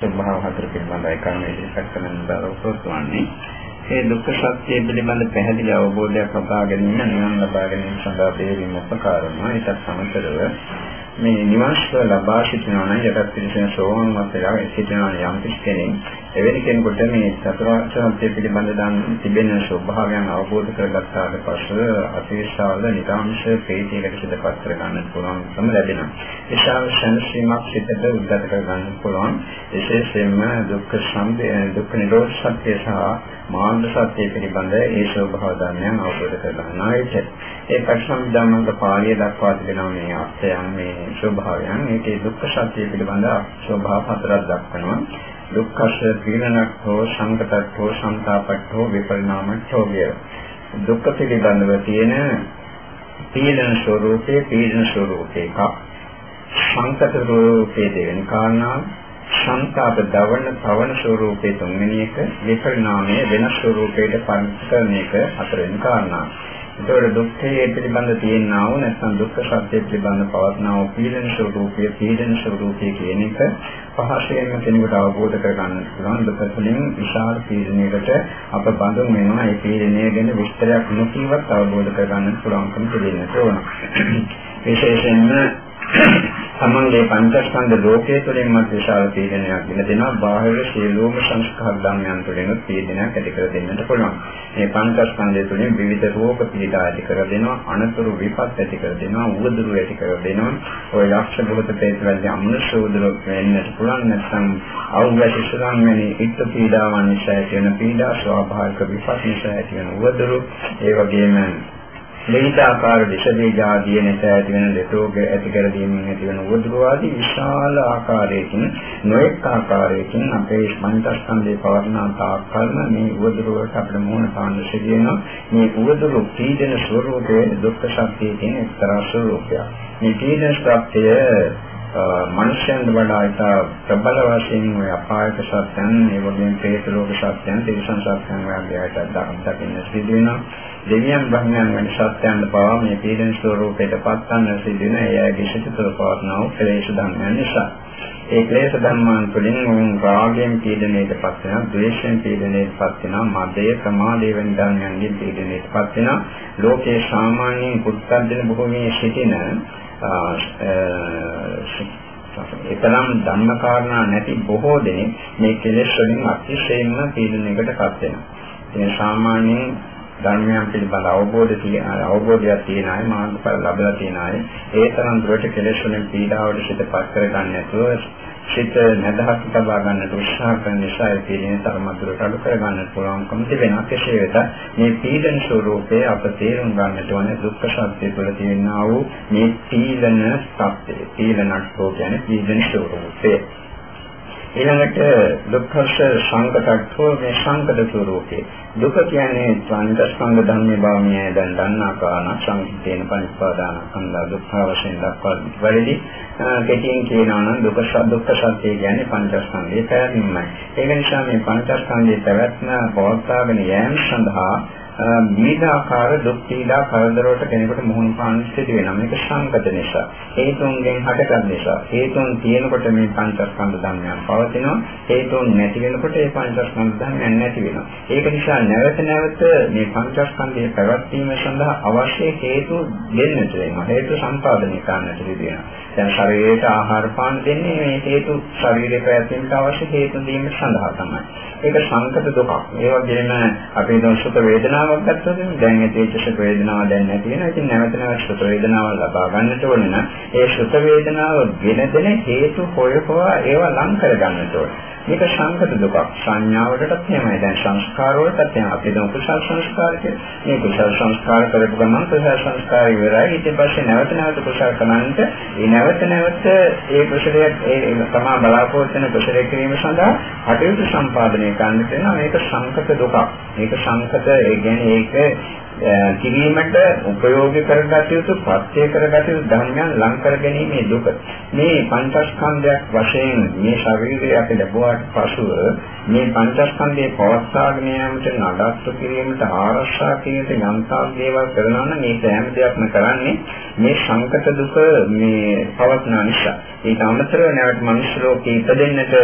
ස්වභාව හතර පිළිබඳයි කර්මයේ ඉස්සක් කරන බව උපසවන්නේ. ඒ දුක්ඛ සත්‍ය පිළිබඳ පැහැදිලි අවබෝධයක් ලබා ගැනීම නිවන ලබා ගැනීම සඳහා බේරීම උපකාරම. ඒකත් සමතරව මේ නිවාසය ලබා සිටිනවා නම් යටත් පිළිසෙන සෝවාන් වහන්සේලා සිටිනවා යම් කෙනෙක් එවැනි කෙනෙකුට මේ චතුරාර්ය සත්‍ය පිළිබඳ දන් තිබෙන ස්වභාවයන් අවබෝධ කරගත්තාට පස්සේ අතිශාල නිරාංශ ප්‍රීතියකට සිදුපත් කර ගන්න පුළුවන්කම ලැබෙනවා. ඒශාව සංසීමක් සිතට උද්ගත කර ගන්න පුළුවන්. විශේෂයෙන්ම දුක්ඛ සම්පේ දුක්ඛ නිරෝධ සත්‍ය සහ මාර්ග සත්‍ය පිළිබඳ ඒ ස්වභාව ධර්මයන් අවබෝධ කර ගන්නා විට ඒ පරිසම්දානන්ද පාළිය දක්වා තිබෙනවා මේ අර්ථයන් මේ ස්වභාවයන්. ඒකේ දුක්ඛ සත්‍ය පිළිබඳ ස්වභාව හතරක් දක්වනවා. දුක්ඛස පීඩනක්ඛෝ සංකතක්ඛෝ සංతాපක්ඛෝ විපරිණාමක්ඛෝ කිය. දුක්ඛ පිළිබඳව තියෙන පීඩන ස්වરૂපේ පීඩන ස්වરૂපේ එකක්. සංකත ස්වરૂපේ දෙවෙනි කාරණාව. සංකාප දවන පවන ස්වરૂපයේ තුන්වෙනි එක විපරිණාමයේ වෙනස් ස්වરૂපයකට පරිවර්තන එක හතරවෙනි කාරණා. ඒතකොට දුක්ඛයේ පිළිබඳ තියෙනා වූ නැත්නම් දුක්ඛ සත්‍ය පිළිබඳ පවත්නා වූ පීඩන ස්වરૂපය පීඩන ස්වરૂපය කියන එක පහසෙන්ම කෙනෙකුට අවබෝධ කරගන්න පුළුවන්. දුක තුළින් විශාල පීඩනයකට අප බඳුන් වෙනවා. ඒ පීඩනය ගැන විස්තරයක් නොකියවත් අවබෝධ කරගන්න පුළුවන්කම තිබෙන්නට ඕන. විශේෂයෙන්ම තමන්ගේ පංචස්කන්ධ ලෝකයේ තුළින් මත විශාල පීඩනයක් ගෙන දෙනවා. බාහිර සියලුම සංස්කාර ධර්මයන් තුළින් පීඩනයක් ඇති කර දෙන්නට පුළුවන්. මේ පංචස්කන්ධය තුළින් විවිධ රෝග පීඩා ඇති කර දෙනවා. අනතුරු විපත් ඇති කර දෙනවා. උවදුරු ඇති කර දෙනවා. ඔය ලක්ෂ භූත ප්‍රේතවලදී අමනුෂ්‍ය උදුරු වෙන්නට පුළුවන්. නැත්නම් අවුවැසි සුරන් වැනි ඉත් පීඩාවන් නිසා ඇති වෙන පීඩා ස්වාභාවික විපත් නිසා ඇති වෙන උවදුරු ඒ වගේම විවිධ ආකාර විෂ බීජ ආදී නැත ඇති වෙන ලෙටෝග ඇති කර දීමෙන් ඇති වෙන උදුරු ආදී විශාල ආකාරයකින් නොඑක ආකාරයකින් අපේ පංචස්කන්ධේ පවර්ණා තාක්කල්ම මේ උදුරු වලට අපිට මූණ පාන්න සිදුවෙනවා මේ උදුරු පීඩන ස්වરૂපයේ දුක්ඛ ශක්තියේ තියෙන එක්තරා ස්වરૂපයක් මේ පීඩන ශක්තිය මනුෂ්‍යයන් වඩා ඉතා ප්‍රබල වශයෙන් ඔය අපායක සත්‍යයන් ඒ වගේම ප්‍රේත ලෝක සත්‍යයන් තිරිසන් සත්‍යයන් වගේ අයට දකින්න සිදු වෙනවා. දෙවියන් බ්‍රහ්මයන් වැනි සත්‍යයන් පවා මේ පීඩන ස්වરૂපයට පත්වන්න සිදුන එයගේ සිත තුළ පවත්නා වූ ක්ලේශ ධර්මයන් නිසා. ඒ ක්ලේශ ධර්මයන් තුළින් වුන් රාගයෙන් පීඩනයට පත් වෙනවා, ද්වේෂයෙන් පීඩනයට පත් වෙනවා, මදය, ප්‍රමාදය වැනි ධර්මයන්ගෙන් පීඩනයට පත් වෙනවා. ලෝකේ සාමාන්‍යයෙන් පුත්තන්දන භූමියේ සිටින එතරම් ධර්ම කාරණා නැති බොහෝ දෙනෙක් මේ කෙලෙස් වලින් අතිශයින්ම පීඩනයකට පත් වෙනවා. ඒ සාමාන්‍යයෙන් ධර්මයන් පිළිබඳ අවබෝධ තියෙන අවබෝධයක් තියෙන අය මාර්ගඵල ලැබලා තියෙන අය. ඒ තරම් දුරට කෙලෙස් වලින් පීඩාවට සිතපත් කරගන්න නැතුව සිත නැදහත් තබා ගන්නට උත්සාහ කරන නිසා ඒ පීඩනය තරම දුරට අඩු කරගන්නට පුළුවන්කම තිබෙනවා. කෙසේ වෙතත් මේ පීඩන ස්වરૂපයේ අප තේරුම් ගන්නට ඕන දුක්ඛ සත්‍ය තුළ තියෙනා වූ මේ පීඩන සත්‍ය. පීඩනට්ඨෝ කියන්නේ පීඩන ස්වરૂපය. ඊළඟට දුක්ඛස සංකතක්ඛෝ මේ සංකත ස්වરૂපේ දුක කියන්නේ පංචස්කන්ධ ධර්මයේ බව මේ දැන් දන්නා කාරණා. සංකීර්ණ පරිපාදාන කන්දා දුක්ඛ වශයෙන් දක්වා වැඩි කෙටියෙන් කියනවා නම් දුක දුක්ඛ සත්‍ය කියන්නේ පංචස්කන්ධයේ පැවැත්මයි. ඒක නිසා මේ පංචස්කන්ධයේ පැවැත්ම පවත්වාගෙන යාම සඳහා විවිධාකාර දුක් පීඩා කරදරවලට කෙනෙකුට මුහුණ පාන්න සිදු වෙනවා. මේක සංකත නිසා. හේතුන්ගෙන් හටගත් නිසා. හේතුන් තියෙනකොට මේ පංචස්කන්ධ ධර්මයන් පවතිනවා. හේතුන් නැති වෙනකොට ඒ පංචස්කන්ධ ධර්මයන් නැති වෙනවා. ඒක නිසා නැවත නැවත මේ පංචස්කන්ධයේ පැවැත්ම සඳහා අවශ්‍ය හේතු දෙන්නට වෙනවා. හේතු සම්පාදනය කරන්නට වෙනවා. දැන් ශරීරයට ආහාර පාන දෙන්නේ මේ හේතු ශරීරයේ පැවැත්මට අවශ්‍ය හේතු දීම සඳහා තමයි. ඒක සංකත දුකක්. ඒ වගේම අපේ දෝෂක වේදනාවක් ගත්තොත් දැන් ඒ තේජසක වේදනාව දැන් නැති වෙනවා. ඉතින් නැවත නැවත සුත වේදනාව ලබා ගන්නට ඕන නම් ඒ සුත වේදනාව ගෙන දෙන හේතු හොය හොයා ඒවා ලං කර ගන්නට ඕන. මේක සංකත දුකක්. සංඥාවලටත් එහෙමයි. දැන් සංස්කාර වලටත් එහෙමයි. අපි දැන් කුසල සංස්කාර කියන්නේ මේ කුසල සංස්කාර කරපු ගමන් කුසල සංස්කාර ඉවරයි. ඊට පස්සේ නැවත නැවත කුසල කරනන්ට ඒ නැවත නැවත ඒ කුසලයේ ඒ තමා බලාපොරොත්තු වෙන කුසලයේ කිරීම සඳහා කටයුතු සම්පාදනය කරන්න වෙනවා. මේක සංකත දුකක්. මේක සංකත ඒ කියන්නේ ඒක කිරීමට උපයෝගී කරගත යුතු ප්‍රත්‍ය කරගත යුතු ධර්මයන් ලං කර ගැනීමේ දුක. මේ පංචස්කන්ධයක් වශයෙන් මේ ශරීරය අපි ලැබුවා ගියාට පසුව මේ පංචස්කන්ධයේ පවස්සාගෙන යාමට නඩත්තු කිරීමට ආරක්ෂා කිරීමට යන්තාක් දේවල් කරනවා නම් මේ සෑම දෙයක්ම කරන්නේ මේ සංකත දුක මේ පවත්න නිසා. ඒක අමතරව නැවත මනුෂ්‍ය ලෝකේ ඉපදෙන්නට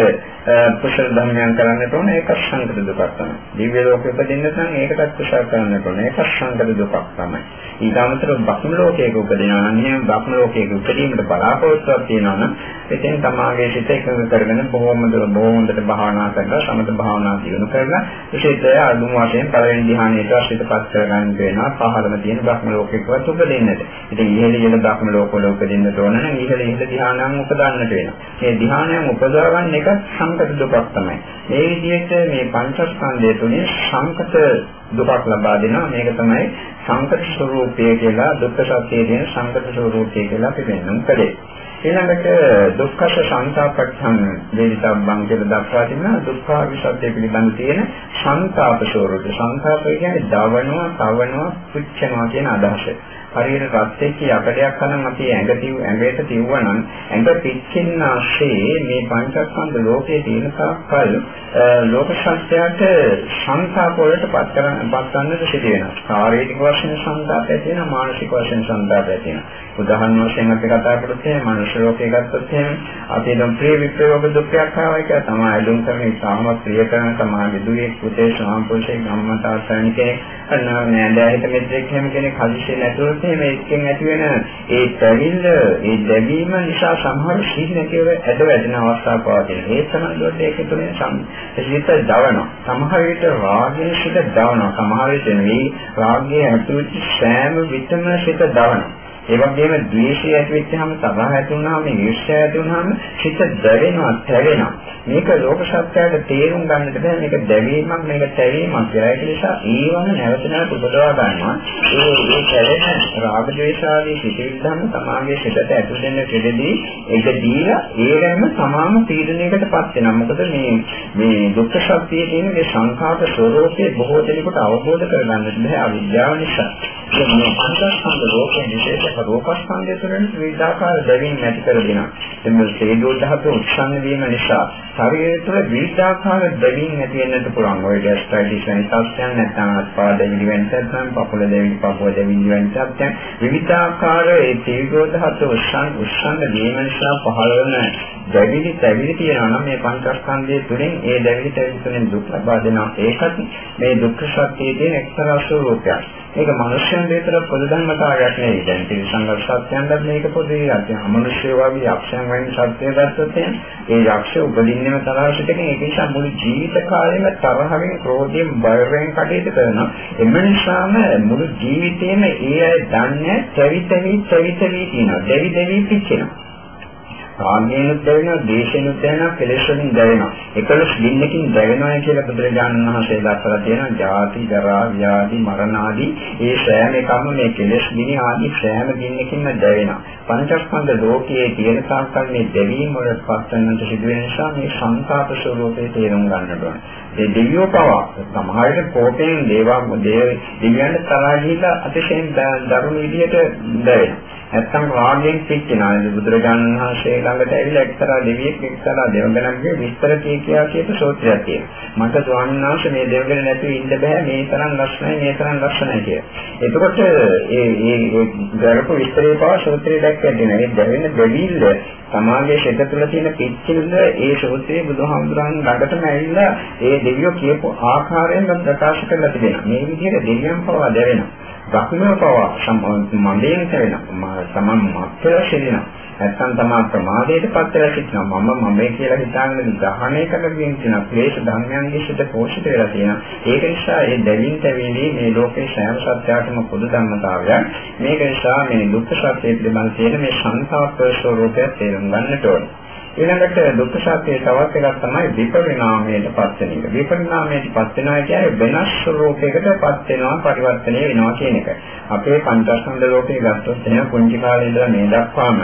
කුසල ධර්මයන් කරන්නට ඕන ඒක සංකත දුකක් තමයි. දිව්‍ය ලෝකෙ ඉපදෙන්න නම් ඒකටත් කුසල කරන්නට ඕන ඒක සංකත දුකක් තමයි. ඊට අමතරව බ්‍රහ්ම ලෝකයක උපදිනවා නම් එහෙම බ්‍රහ්ම ලෝකයක උපදීමට බලාපොරොත්තුවක් තියෙනවා නම් එතෙන් තමාගේ සිත එකඟ කරගෙන බොහොම බොහොමකට භාවනා කරලා සමත භාවනා දියුණු කරලා විශේෂය අඳුම වශයෙන් පළවෙනි ධ්‍යානයට අශිතපත් කරගන්න වෙනවා පහළම තියෙන බ්‍රහ්ම ලෝකයකවත් උපදින්නට. ඉතින් ඉහළ ඉහළ බ්‍රහ්ම ලෝකවල උපදින්න ඕන නම් ඉහළ ඉහළ ධ්‍යානයන් උපදන්නට වෙනවා. මේ ධ්‍යානයන් උපදවගන්න එක සංකත දුකක් තමයි. මේ විදිහට මේ පංචස්කන්ධය තුනේ සංකත දුකක් ලබා දෙනවා. මේක තමයි සංකත ස්වરૂපය කියලා දුක්ඛ සත්‍යයේ තියෙන සංකත ස්වરૂපය කියලා අපි පෙන්වන්න කලේ. ඊළඟට දුක්ඛස සංතාපට්ඨං වේදිතබ්බං කියලා දක්වා තිබෙනවා දුක්ඛ විසත්‍ය පිළිබඳ තියෙන සංතාප ස්වરૂපය. සංතාපය කියන්නේ දවනවා, තවනවා, පුච්චනවා කියන අදහස. හරියට රත්ෙක් යකඩයක් අනම් අපි ඇඟ තියු ඇඟට තියුවනම් ඇඟ පිච්චෙනාසේ මේ පංචස්කන්ධ ලෝකයේ තියෙන තාක්කල් ලෝක සත්‍යයට සංසාප වලට පත් කරන පත් ගන්නට සිදු වෙනවා. ශාරීරික වශයෙන් සංසාපය තියෙනවා මානසික වශයෙන් සංසාපය තියෙනවා. උදාහරණ වශයෙන් අපි කතා කරොත් එහෙනම් මනුෂ්‍ය ලෝකයේ ගත්තොත් එහෙනම් අපි නම් ප්‍රිය විප්‍රයෝග දුක්ඛයක් ආවා කියලා තමයි අඳුන් කරන ඉතාමත් ප්‍රිය කරන සමාජ දුවේ පුතේ සමාපෝෂේ ගම්මතාසයන් කෙනෙක් නෑදෑහිත මෙද්දෙක් හැම කෙනෙක් හදිස්සියෙන් නැතුව වශයෙන් මේකෙන් ඇති වෙන ඒ පැවිල්ල ඒ දැවීම නිසා සමහර සිහින නැතිව ඇද වැටෙන අවස්ථා පවතින. ඒ සමන්දුවට ඒක තුළින් සිත දවනවා. සමහර විට රාගයේ සිත දවනවා. සමහර විට මේ රාගයේ ඇතුළත සෑම විටම සිත දවනවා. ඒ වගේම ද්වේෂය ඇති වෙච්චාම තරහ ඇති වුණාම ඊර්ෂ්‍යා ඇති වුණාම සිත දැවෙනවා, තැවෙනවා. මේක ලෝක සත්‍යයට තේරුම් ගන්නට බෑ මේක දැවීමක් මේක තැවීමක් කියලා. ඒක නිසා ඊවම නැවත නැවත උපදවා ගන්නවා. ඒ ඒ කැරෙන රාග ද්වේෂාදී සිතිවිලි ධර්ම සමාගයේ සිතට ඇතුල් වෙන කෙරෙදී ඒක දීලා ඒකම සමාන තීරණයකටපත් වෙනවා. මොකද මේ මේ දුක්ඛ සත්‍යයේ තියෙන මේ සංඛාත ස්වરૂපයේ බොහෝ දෙනෙකුට අවබෝධ කරගන්නට බෑ අවිද්‍යාව නිසා. මේ පංචස්කන්ධ ලෝකයේ විශේෂ රූපස්කන්ධය තුළින් විවිධාකාර දැවීම් ඇති කර දෙනවා. එතන තේජෝ ධාතු උත්සන්න වීම නිසා ශරීරය තුළ විවිධාකාර දැවීම් ඇති වෙන්නට පුළුවන්. ඔය ගැස්ට්‍රයිටිස් වෙන සත්‍යයන් නැත්නම් අත්පාද දෙවිලි වෙන සත්‍යයන්, පපුල දෙවිලි, පපුව දෙවිලි වෙන සත්‍යයන් විවිධාකාර ඒ තේජෝ ධාතු උත්සන්න උත්සන්න වීම නිසා පහළ වෙන දැවිලි තැවිලි තියෙනවා නම් මේ පංචස්කන්ධය තුළින් ඒ දැවිලි තැවිලි තුළින් දුක් ලබා දෙනවා. ඒකත් මේ දුක්ඛ සත්‍යයේ තියෙන එක්තරා ස්වરૂපයක්. මේක මනුෂ්‍යයන් දෙතර පොදු ධර්මතාවයක් නෙවෙයි. දැන් තිරසංගත සත්‍යයන්ට මේක පොදුයි. අමනුෂ්‍ය වගේ යක්ෂයන් වගේ සත්‍යය ගත්තොත් ඒ යක්ෂ උපදින්නේම තරහසිතකින් ඒක නිසා මුළු ජීවිත කාලෙම තරහවෙන්, ක්‍රෝධයෙන්, බයෙන් කටයුතු කරනවා. එම නිසාම මුළු ජීවිතේම ඒ අය දන්නේ තැවි තැවි තැවි තැවි කියනවා. දෙවි දෙවි පිච්චෙනවා. කාමයෙන්ුත් දැවෙනවා, දේශයෙන්ුත් දැවෙනවා, කෙලෙස්වලින් දැවෙනවා. එකලස් දින්නකින් දැවෙනවා කියලා බුදුරජාණන් වහන්සේ දක්වලා තියෙනවා. ජාති, ජරා, ව්‍යාධි, මරණ ආදී ඒ සෑම එකම මේ කෙලෙස් දිනි ආදී සෑම දින්නකින්ම දැවෙනවා. පංචස්කන්ධ ලෝකයේ තියෙන සාකල් මේ දැවීම වලට පස්සෙන්නට සිදු වෙන නිසා මේ සංකාප ස්වરૂපේ තේරුම් ගන්නට ඕනේ. ඒ දෙවියෝ පවා සමහරට කෝපයෙන් දේවා දෙවියන් තරහා ගිහිලා අතිශයින් දරුණු විදිහට දැවෙනවා. නැත්තම් රාගයෙන් පිච්චෙනවා. බුදුරජාණන් වහන්සේ ළඟට ඇවිල්ලා එක්තරා දෙවියෙක් එක්තරා දෙවඟනන්ගේ විස්තර කිය කියා කියපු සූත්‍රයක් තියෙනවා. මට ස්වාමීන් වහන්සේ මේ දෙවඟන නැතුව ඉන්න බෑ මේ තරම් ලස්සනයි මේ තරම් ලස්සනයි කියලා. එතකොට ඒ ඒ ගරපු විස්තරේ පවා සූත්‍රයේ දැක්කේ දෙනවා. ඒ දැවෙන දෙවිල්ල සමාජයේ ශෙත තුළ තියෙන පිච්චෙල්ල ඒ සූත්‍රයේ බුදුහාමුදුරන් ළඟටම ඇවිල්ලා ඒ දෙවියෝ කියපු ආකාරයෙන් ප්‍රකාශ කරලා තිබෙනවා. මේ විදිහට දෙවියන් පවා දැවෙනවා. දක්ෂම පවා මන්දයෙන් කරනවා තමන් මත්තර සිටිනවා නැත්නම් තමා ප්‍රමාදයට පත් වෙලා සිටිනවා මම මම කියලා හිතාගෙන දහණය කරගෙන තියෙන ක්ලේශ ධර්මයන්ගේ සිට පෝෂිත වෙලා තියෙනවා. ඒක නිසා ඒ දෙවින් තැවිලි මේ ලෝකේ සෑම සත්‍යයකම පොදු ධර්මතාවයක්. මේක නිසා මේ දුක්ඛ සත්‍ය පිළිබඳ තියෙන මේ සංසාර ස්වરૂපය තේරුම් ගන්නට ඕනේ. ඊළඟට දුක්ඛ සත්‍යයේ තවත් එකක් තමයි විපරිණාමයට පත් වෙන එක. විපරිණාමයට පත් වෙනවා කියන්නේ වෙනස් ස්වરૂපයකට පත් වෙනවා පරිවර්තනය වෙනවා කියන එක. අපේ පංචස්කන්ධ ලෝකේ ගත්තොත් එහෙනම් පුංචි කාලේ ඉඳලා මේ දක්වාම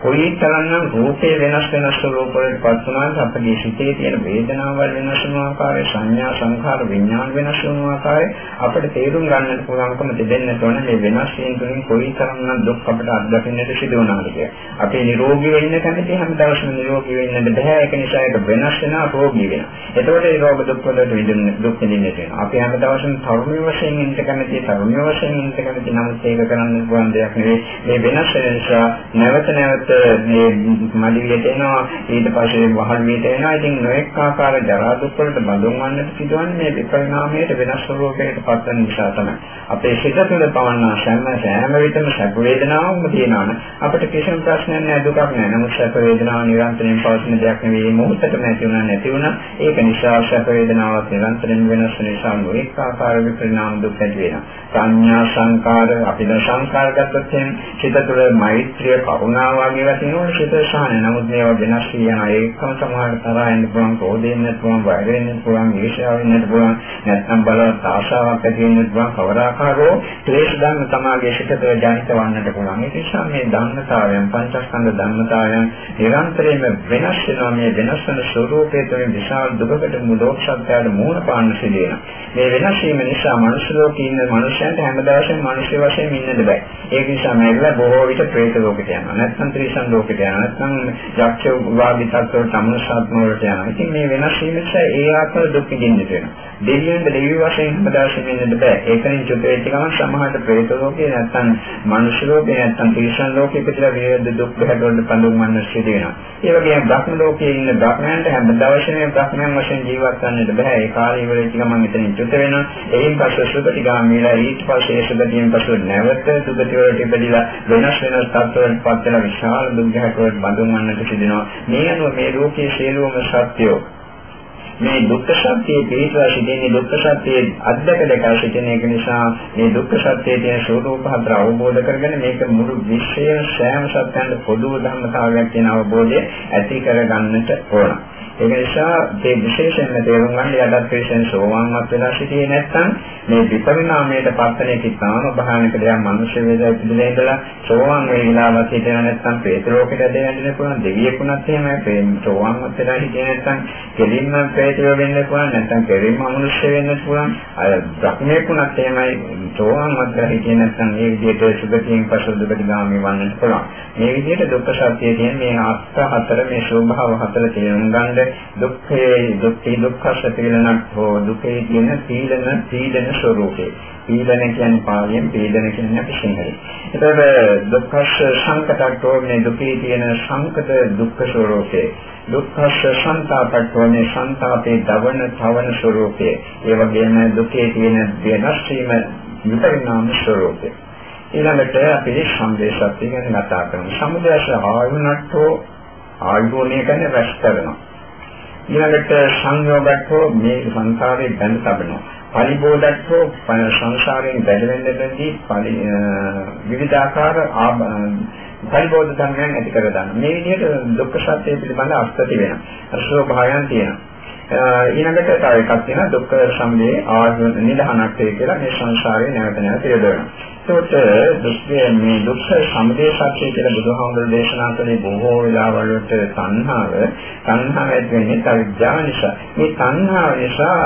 කොයිතරම්නම් රූපේ වෙනස් වෙනස් ස්වරූපවලට පත් වුණාද අපගේ සිතේ තියෙන වේදනාවල් වෙනස් වෙන ආකාරය සංඥා සංඛාර විඥාන වෙනස් වෙන ආකාරය අපිට තේරුම් ගන්නට පුළුවන්කම තිබෙන්නට ඕන මේ වෙනස් වීම තුළින් කොයිතරම්නම් දුක් අපිට අත්දකින්නට සිදු වෙනවද කියලා. අපි නිරෝගී වෙන්න කැමති හැම දවසම නිරෝගී වෙන්නට බෑ ඒක නිසා ඒක වෙනස් වෙනවා රෝගී වෙනවා. එතකොට ඒ රෝග දුක් වලට විඳින්න දුක් විඳින්නට වෙනවා. අපි හැම දවසම තරුණ වශයෙන් ඉන්න කැමති තරුණ වශයෙන් ඉන්න කැමති නමුත් ඒක කරන්න පුළුවන් දෙයක් නෙවෙයි. මේ වෙනස් වෙන නිසා නැවත නැවත මේ මඩියට එනවා ඊට පස්සේ වහල් වියට එනවා. ඉතින් නොඑක ආකාර ජරා දුක් වලට බඳුන් වන්නට සිදුවන්නේ මේ විපරිණාමයට වෙනස් ස්වරූපයකට පත් වෙන නිසා තමයි. අපේ සිත තුළ පවන්න සෑම සෑම විටම සැප වේදනාවක්ම තියෙනවනේ. අපිට කිසිම ප්‍රශ්නයක් නැහැ දුකක් නැහැ. නමුත් සැප වේදනාව නිරන්තරයෙන් පවතින දෙයක් නෙවෙයි මොහොතටම ඇති වුණා නැති වුණා. ඒක නිසා සැප වේදනාවක් නිරන්තරයෙන් වෙනස් වෙන නිසා නොඑක ආකාර විපරිණාම දුක් ඇති වෙනවා. සංඥා සංකාර අපි දැන් සංකාර ගත්තොත් එහෙනම් සිත තුළ මෛත්‍රිය කරුණාව වගේ ඒවා තියෙනවනේ සිත සාහන. නමුත් මේවා වෙනස් කියන ඒකම සමහරට තරහ එන්න පුළුවන්, කෝදෙන්න පුළුවන්, වෛර වෙන්න පුළුවන්, ඊර්ෂ්‍යාව වෙන්න පුළුවන්, නැත්නම් බලවත් ආශාවක් ඇති වෙන්න පුළුවන්, කවර ආකාරෝ ක්ලේශ ධර්ම සමාගයේ සිටත ජනිත වන්නට පුළුවන්. ඒ නිසා මේ ධර්මතාවයන්, පංචස්කන්ධ ධර්මතාවයන් නිරන්තරයෙන්ම වෙනස් වෙනවා. මේ වෙනස් වෙන ස්වરૂපයේ තුළින් විශාල දුකකට මුලෝක්ෂත්වයට මූණ පාන්න සිදුවෙනවා. මේ වෙනස් වීම නිසා මනුෂ්‍ය ලෝකේ ඉන්න මනුෂ්‍යයන්ට හැමදාම මනුෂ්‍ය වශයෙන් ඉන්නද බෑ. ඒක නිසා මේගොල්ලෝ බොහෝ විට ප්‍රේත ලෝකෙට යනවා. නැත්නම් ත්‍රිසන් ලෝකෙට යනවා. නැත්නම් යක්ෂ වාදී තත්ත්වවලට අමනුෂ්‍යාත්ම වලට යනවා. ඉතින් මේ වෙනස් වීම නිසා ඒ ආකාර දුක් විඳින්න වෙනවා. දෙවියන්ට දෙවි වශයෙන් හදාගෙන ඉන්නද බෑ. ඒකෙන් චුත වෙච්ච ගමන් සමහරට ප්‍රේත ලෝකේ නැත්නම් මනුෂ්‍ය ලෝකේ නැත්නම් ත්‍රිසන් ලෝකේ පිටලා වේද දුක් හැදවලට පඳුන් වන්න සිදු වෙනවා. ඒ වගේම බ්‍රහ්ම ලෝකයේ ඉන්න බ්‍රහ්මයන්ට හැමදාම බ්‍රහ්මයන් වශයෙන් ජීවත් වෙන්නට බෑ. ඒ කාලේ ඉවරෙච්ච ගමන් එතනින් චුත වෙනවා. එයින් පස්සේ සුගතිගාමීලා ඊට පස්සේ සුගතියෙන් පස්සේ නැවත සුගති වලට ඉපදිලා වෙනස් වෙනස් තත්ත්වවලට පත් වෙන විශාල දුක් ගැටවලට බඳුන් වන්නට සිදෙනවා. මේ අනුව මේ ලෝකයේ සියලුම සත්‍යෝ මේ දුක්ඛ සත්‍යයේ පිළිපදලා සිටින්නේ දුක්ඛ සත්‍යයේ අධ්‍යක දෙක සිටින එක නිසා මේ දුක්ඛ සත්‍යයේ තියෙන ස්වરૂප හතර අවබෝධ කරගෙන මේක මුළු විශ්වයේ සෑම සත්‍යයන්ට පොදු ධර්මතාවයක් කියන අවබෝධය ඇති කරගන්නට ඕන. ඒක නිසා මේ විශේෂයෙන්ම තේරුම් ගන්න යටත් විශේෂයෙන් සෝවාන්වත් වෙලා සිටියේ නැත්නම් මේ විපරිණාමයට පස්සනේ කිතාම භයානක දෙයක් මිනිස්සු වේදයි පිළිලා ඉඳලා සෝවාන් වේලාවක් හිටියා නැත්නම් ප්‍රේත ලෝකෙට දෙන්න පුළුවන් දෙවියෙකුණත් එහෙමයි ප්‍රේම සෝවාන්වත් වෙලා හිටියේ නැත්නම් කෙලින්ම ප්‍රේතයෝ වෙන්න පුළුවන් නැත්නම් කෙලින්ම මනුෂ්‍ය වෙන්න පුළුවන්. අය ධර්මයකුණත් එහෙමයි සෝවාන්වත් වෙලා හිටියේ නැත්නම් මේ විදිහට සුගතියෙන් පසු දුකටගාමී වන්නත් පුළුවන්. මේ විදිහට දුක්ඛ සත්‍යයේ තියෙන මේ අර්ථ හතර මේ ස්වභාව හතර තේරුම් ගන්න දුක්ඛේ දුක්ඛේ දුක්ඛස තීලනක්ඛෝ දුකේ කියන තීලන තීලන ස්වરૂපේ පීඩන කියන්නේ පාලියෙන් පීඩන කියන්නේ අපි සිංහලෙන්. ඒතකොට දුක්ඛස් සංකටට්ඨෝ මේ දුකේ තියෙන සංකත දුක්ඛ ස්වરૂපේ. දුක්ඛස් සංතාපට්ඨෝ මේ සංතාපේ දවන තවන ස්වરૂපේ. ඒ වගේම දුකේ තියෙන වෙනස් වීම විපරිණාම ස්වરૂපේ. ඊළඟට අපි සංදේශත් ගැන කතා කරමු. සමුදයස ආයුනට්ඨෝ ආයුෝණය කියන්නේ රැස් කරනවා. ඊළඟට සංයෝගට්ඨෝ මේ සංසාරේ බැඳ තබනවා. පරිබෝධත්වෝ සංසාරයෙන් බැඳෙන්නදී විවිධාකාර පරිබෝධ ධර්මයන් ඇති කර ගන්න. මේ විදිහට දුක්ඛ සත්‍ය පිළිබඳ අර්ථ තිබෙනවා. අසෝභායන් තියෙනවා. ඊළඟට තව එකක් තියෙනවා දුක්ඛ සම්මේ ආර්ය නිදහනක් කියලා මේ සංසාරේ නැවත නැවත යොදවනවා. ඒකට දුක්ඛය මේ දුක්ඛ සමුදය සත්‍ය කියලා බුදුහාමුදුරු දේශනා කළේ බොහෝ වෙලාවල් වලට තණ්හාව තණ්හාව ඇති වෙන්නේ අවිද්‍යාව නිසා. මේ තණ්හාව නිසා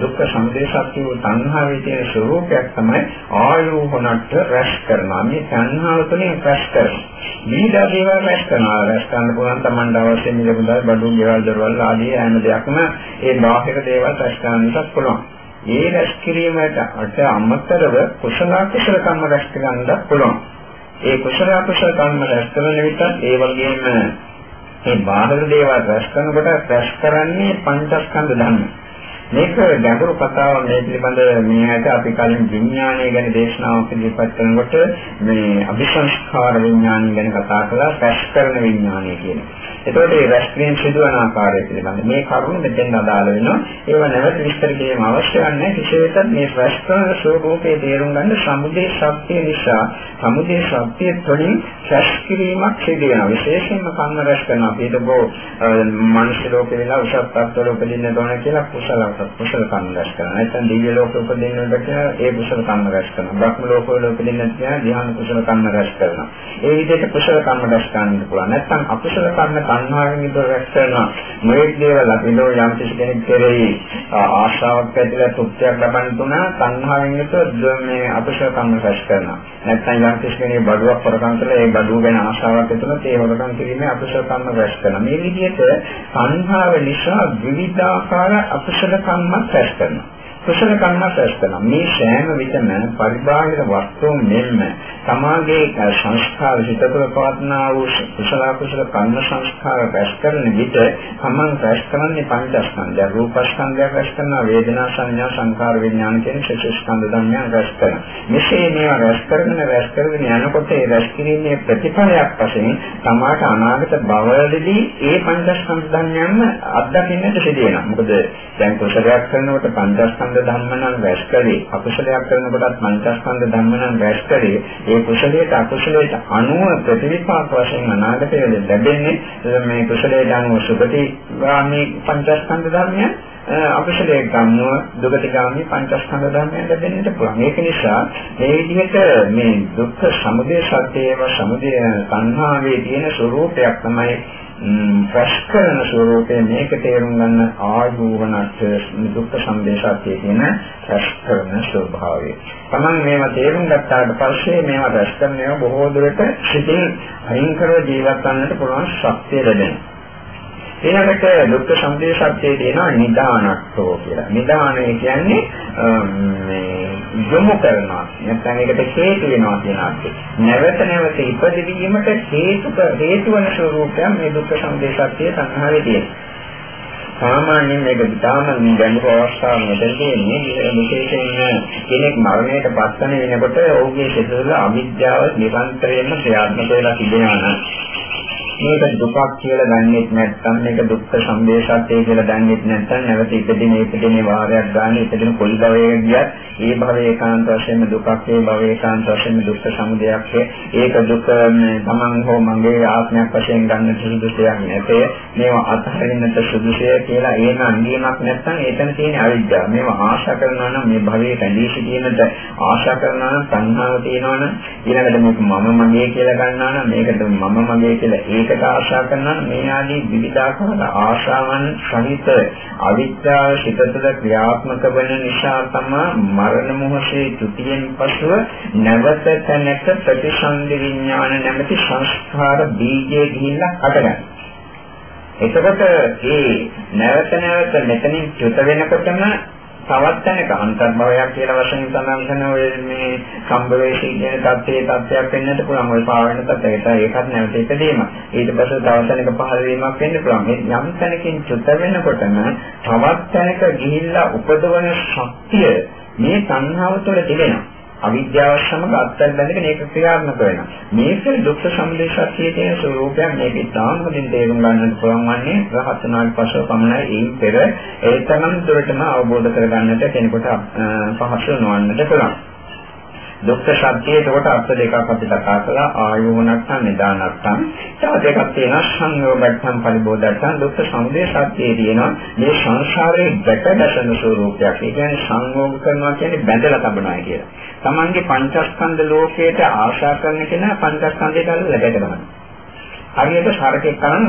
දුක්ඛ සමුදය සත්‍ය වූ තණ්හාවේ තියෙන ස්වરૂපයක් තමයි ආයෝහනට රැස් කරනවා. මේ තණ්හාව තුළින් රැස් කරනවා. විවිධ දේවල් රැස් කරනවා. රැස් කරන්න පුළුවන් Tamanට අවශ්‍ය මිල මුදල් බඩු ගෙවල් දරවල් ආදී හැම දෙයක්ම ඒ බාහිර දේවල් රැස් කරන්නත් පුළුවන්. ඒ රැස් කිරීමට අට අමතරව කුසල කුසල කර්ම රැස් කරගන්නත් පුළුවන්. ඒ කුසල කුසල කර්ම රැස් කරන විට ඒ වගේම මේ බාහිර දේවල් රැස් කරනකොට රැස් කරන්නේ පංචස්කන්ධ ධර්ම. මේක ගැඹුරු කතාවක් මේ පිළිබඳ මේකට අපි කලින් විඥානය ගැන දේශනාවක් ඉදිරිපත් කරනකොට මේ අபிසංස්කාර විඥානය ගැන කතා කළා රැස් කරන විඥානය කියන. එතකොට මේ රැස්වීම සිදුවන ආකාරය පිළිබඳ මේ කරුණ මෙතෙන් අදාළ වෙනවා. ඒව නැවත විස්තර කිරීම අවශ්‍ය නැහැ. කිසිවෙකත් මේ රැස්කරන ස්වરૂපයේ තේරුම් ගන්න සමුදේ සත්‍ය නිසා සමුදේ සත්‍ය තුළින් රැස් කිරීමක් සිදු වෙනවා. විශේෂයෙන්ම කන්න රැස් කරන අපිට බෝ මනුෂ්‍ය ලෝකේ වෙලා උසස් තත්ත්වවල උපදින්න ඕන කියලා කුසල කුසල කන්න රැස් කරනවා. නැත්නම් දිව්‍ය ලෝකෙ උපදින්න ඕන කියලා ඒ කුසල කන්න රැස් කරනවා. බ්‍රහ්ම ලෝකවල උපදින්න තියා ධ්‍යාන කුසල කන්න රැස් කරනවා. ඒ විදිහට කුසල කන්න රැස් කරන්න පුළුවන්. නැත්නම් අකුසල කන්න තණ්හාවෙන් ඉදෝ රැස් කරනවා. මේ දේවල් අපිට යම් කිසි කෙනෙක් කෙරෙහි ආශාවක් ඇතිලා තෘප්තියක් ලබන්න තුන තණ්හාවෙන් ඉදෝ මේ අකුසල කන්න රැස් කරනවා. නැත්නම් යම් කිසි කෙනෙක් බඩුවක් හොරකම් කරලා ඒ බඩුව ගැන ආශාවක් ඇතිවෙනොත් ඒ හොරකම් කිරීමේ අකුසල කන්න රැස් කරනවා. මේ විදිහට තණ්හාව නිසා විවිධාකාර අකුසල කම්මක් රැස් කරනවා. කුසල කර්මයක් රැස් කරනවා. මේ සෑම විටම පරිබාහිර වස්තුන් මෙන්ම සමාගයේ සංස්කාර හිතතුල පවත්නා වූ කුසල කුසල කර්ම සංස්කාර රැස් කරන විට සමන් රැස් කරන්නේ පංචස්කන්ධය. රූපස්කන්ධය රැස් කරනවා වේදනා සංඥා සංකාර විඥාන කියන ශේෂස්කන්ධ ධර්මයන් රැස් කරනවා. මෙසේ මේවා රැස් කරගෙන රැස් කරගෙන යනකොට ඒ රැස් කිරීමේ ප්‍රතිඵලයක් වශයෙන් සමාට අනාගත භවවලදී ඒ පංචස්කන්ධ ධර්මයන්ම අත්දකින්නට සිදු වෙනවා. මොකද දැන් කුසලයක් කරනකොට පංචස්කන්ධ පංචස්කන්ධ ධර්ම නම් රැස් කරේ අකුසලයක් කරනකොටත් පංචස්කන්ධ ධර්ම නම් රැස් කරේ ඒ කුසලයට අකුසලයට අනුව ප්‍රතිවිපාක වශයෙන් අනාගතයේ ලැබෙන්නේ මේ කුසලයට අනුව සුගති ගාමී පංචස්කන්ධ ධර්මයන් අකුසලයේ ගන්නව දුගතිගාමී පංචස්කන්ධ ධර්මයන් ලැබෙන්නට පුළුවන්. ඒක නිසා මේ විදිහට මේ දුක්ඛ සමුදය සත්‍යයව සමුදය සංහාවේ තියෙන ස්වરૂපයක් තමයි ප්‍රශ්කරණ ස්වરૂපයේ මේක තේරුම් ගන්න ආයෝවනත් දුක්ඛ සම්දේශාත්යේ කියන ප්‍රශ්කරණ ස්වභාවය. Taman මේවා තේරුම් ගත්තාට පස්සේ මේවා ප්‍රශ්කරණ ඒවා බොහෝ දුරට සිතින් අයින් කරව ජීවත් වන්නට පුළුවන් ශක්තිය ලැබෙනවා. ඊළඟට දුක්ඛ සම්දේශාත්යේ තියෙනවා නිදානක්තෝ කියලා. නිදානය කියන්නේ මේ යොමු කරනවා. නැත්නම් ඒකට හේතු වෙනවා කියන අර්ථය. නැවත නැවත ඉපදවීමට හේතු හේතු වන ස්වરૂපයක් මේ දුක්ඛ සම්දේශාත්යේ සංහාවේ තියෙනවා. සාමාන්‍යයෙන් මේක විතාම ගැඹුරු අවස්ථාවක් මෙතනදී විශේෂයෙන් කෙනෙක් මරණයට පත්වන වෙනකොට ඔහුගේ සිතවල අවිද්‍යාව නිරන්තරයෙන්ම ක්‍රියාත්මක වෙලා තිබෙනවා නම් මේක දුකක් කියලා දන්නේ නැත්නම් මේක දුක්ඛ සම්දේශාත්ය කියලා දන්නේ නැත්නම් නැවත ඉපදින ඉපදින වාරයක් ගන්න ඉපදින කොයි භවයේ ගියත් ඒ භවයේ ඒකාන්ත වශයෙන්ම දුකක් ඒ භවයේ ඒකාන්ත වශයෙන්ම දුක්ඛ සමුදයක් ඒක දුක තමන් හෝ මගේ ආත්මයක් වශයෙන් ගන්න සුදුසුයක් නැතේ. මේවා අත්හරින්නට සුදුසුය කියලා ඒන අංගීමක් නැත්නම් ඒතන තියෙන අවිද්‍යාව. මේවා ආශා කරනවා නම් මේ භවයේ රැඳී සිටීමට ආශා කරනවා නම් සංහාව තියෙනවා නම් ඊළඟට මේක මම මගේ කියලා ගන්නවා නම් මේකට මම මගේ කියලා ඒක ඒකට ආශා කරනවා මේ ආදී විවිධාකාර ආශාවන් සහිත අවිද්‍යාව සිතතද ක්‍රියාත්මක වන නිසා තමයි මරණ මොහොතේ තුතියෙන් පසුව නැවත තැනක ප්‍රතිසන්දි විඥාන නැමැති සංස්කාර බීජය ගිහිල්ලා අටගන්නේ. එතකොට මේ නැවත නැවත මෙතනින් චුත වෙනකොටම තවත් තැනක අන්තර්භවයක් කියලා වශයෙන් සඳහන් කරන ඔය මේ සම්භවේශී කියන தත්ත්වයේ தත්ත්වයක් වෙන්නත් පුළුවන්. ඔය පාවෙන තත්ත්වයට ඒකත් නැවත එකදීම ඊට පස්සේ තවත් තැනක පහළ වීමක් වෙන්න පුළුවන්. මේ යම් තැනකින් චුත වෙනකොටම තවත් තැනක ගිහිල්ලා උපදවන ශක්තිය මේ සංහාව තුළ තිබෙනවා. අවිද්‍යාව සමග අත්හැර බැඳගෙන ඒක ක්‍රියාත්මක වෙනවා. මේක දුක්ඛ සමුදය සත්‍යයේ තියෙන ස්වરૂපයක් මේක ඉතාම හොඳින් තේරුම් ගන්නට පුළුවන් වන්නේ රහත් වුණාට පස්ව පමණයි ඒ පෙර ඒ තරම් දුරටම අවබෝධ කරගන්නට කෙනෙකුට පහසු නොවන්නට පුළුවන්. දුක්ඛ සත්‍යයේ ඒකට අර්ථ දෙකක් අපි කතා කළා ආයෝ නැත්නම් නිදානත්තම් තව දෙකක් තියෙනවා සංයෝගත්තම් පරිබෝධත්තම් දුක්ඛ සමුදය සත්‍යයේ තියෙනවා මේ සංසාරයේ ගැට ගැසෙන ස්වરૂපයක් ඒ කියන්නේ සංයෝග කරනවා කියන්නේ බැඳලා තබනවා කියලා. Tamange පංචස්කන්ධ ලෝකයට ආශා කරන කෙනා පංචස්කන්ධයට අල්ලලා ගැට ගන්නවා. හරියට සරකෙක් කරන්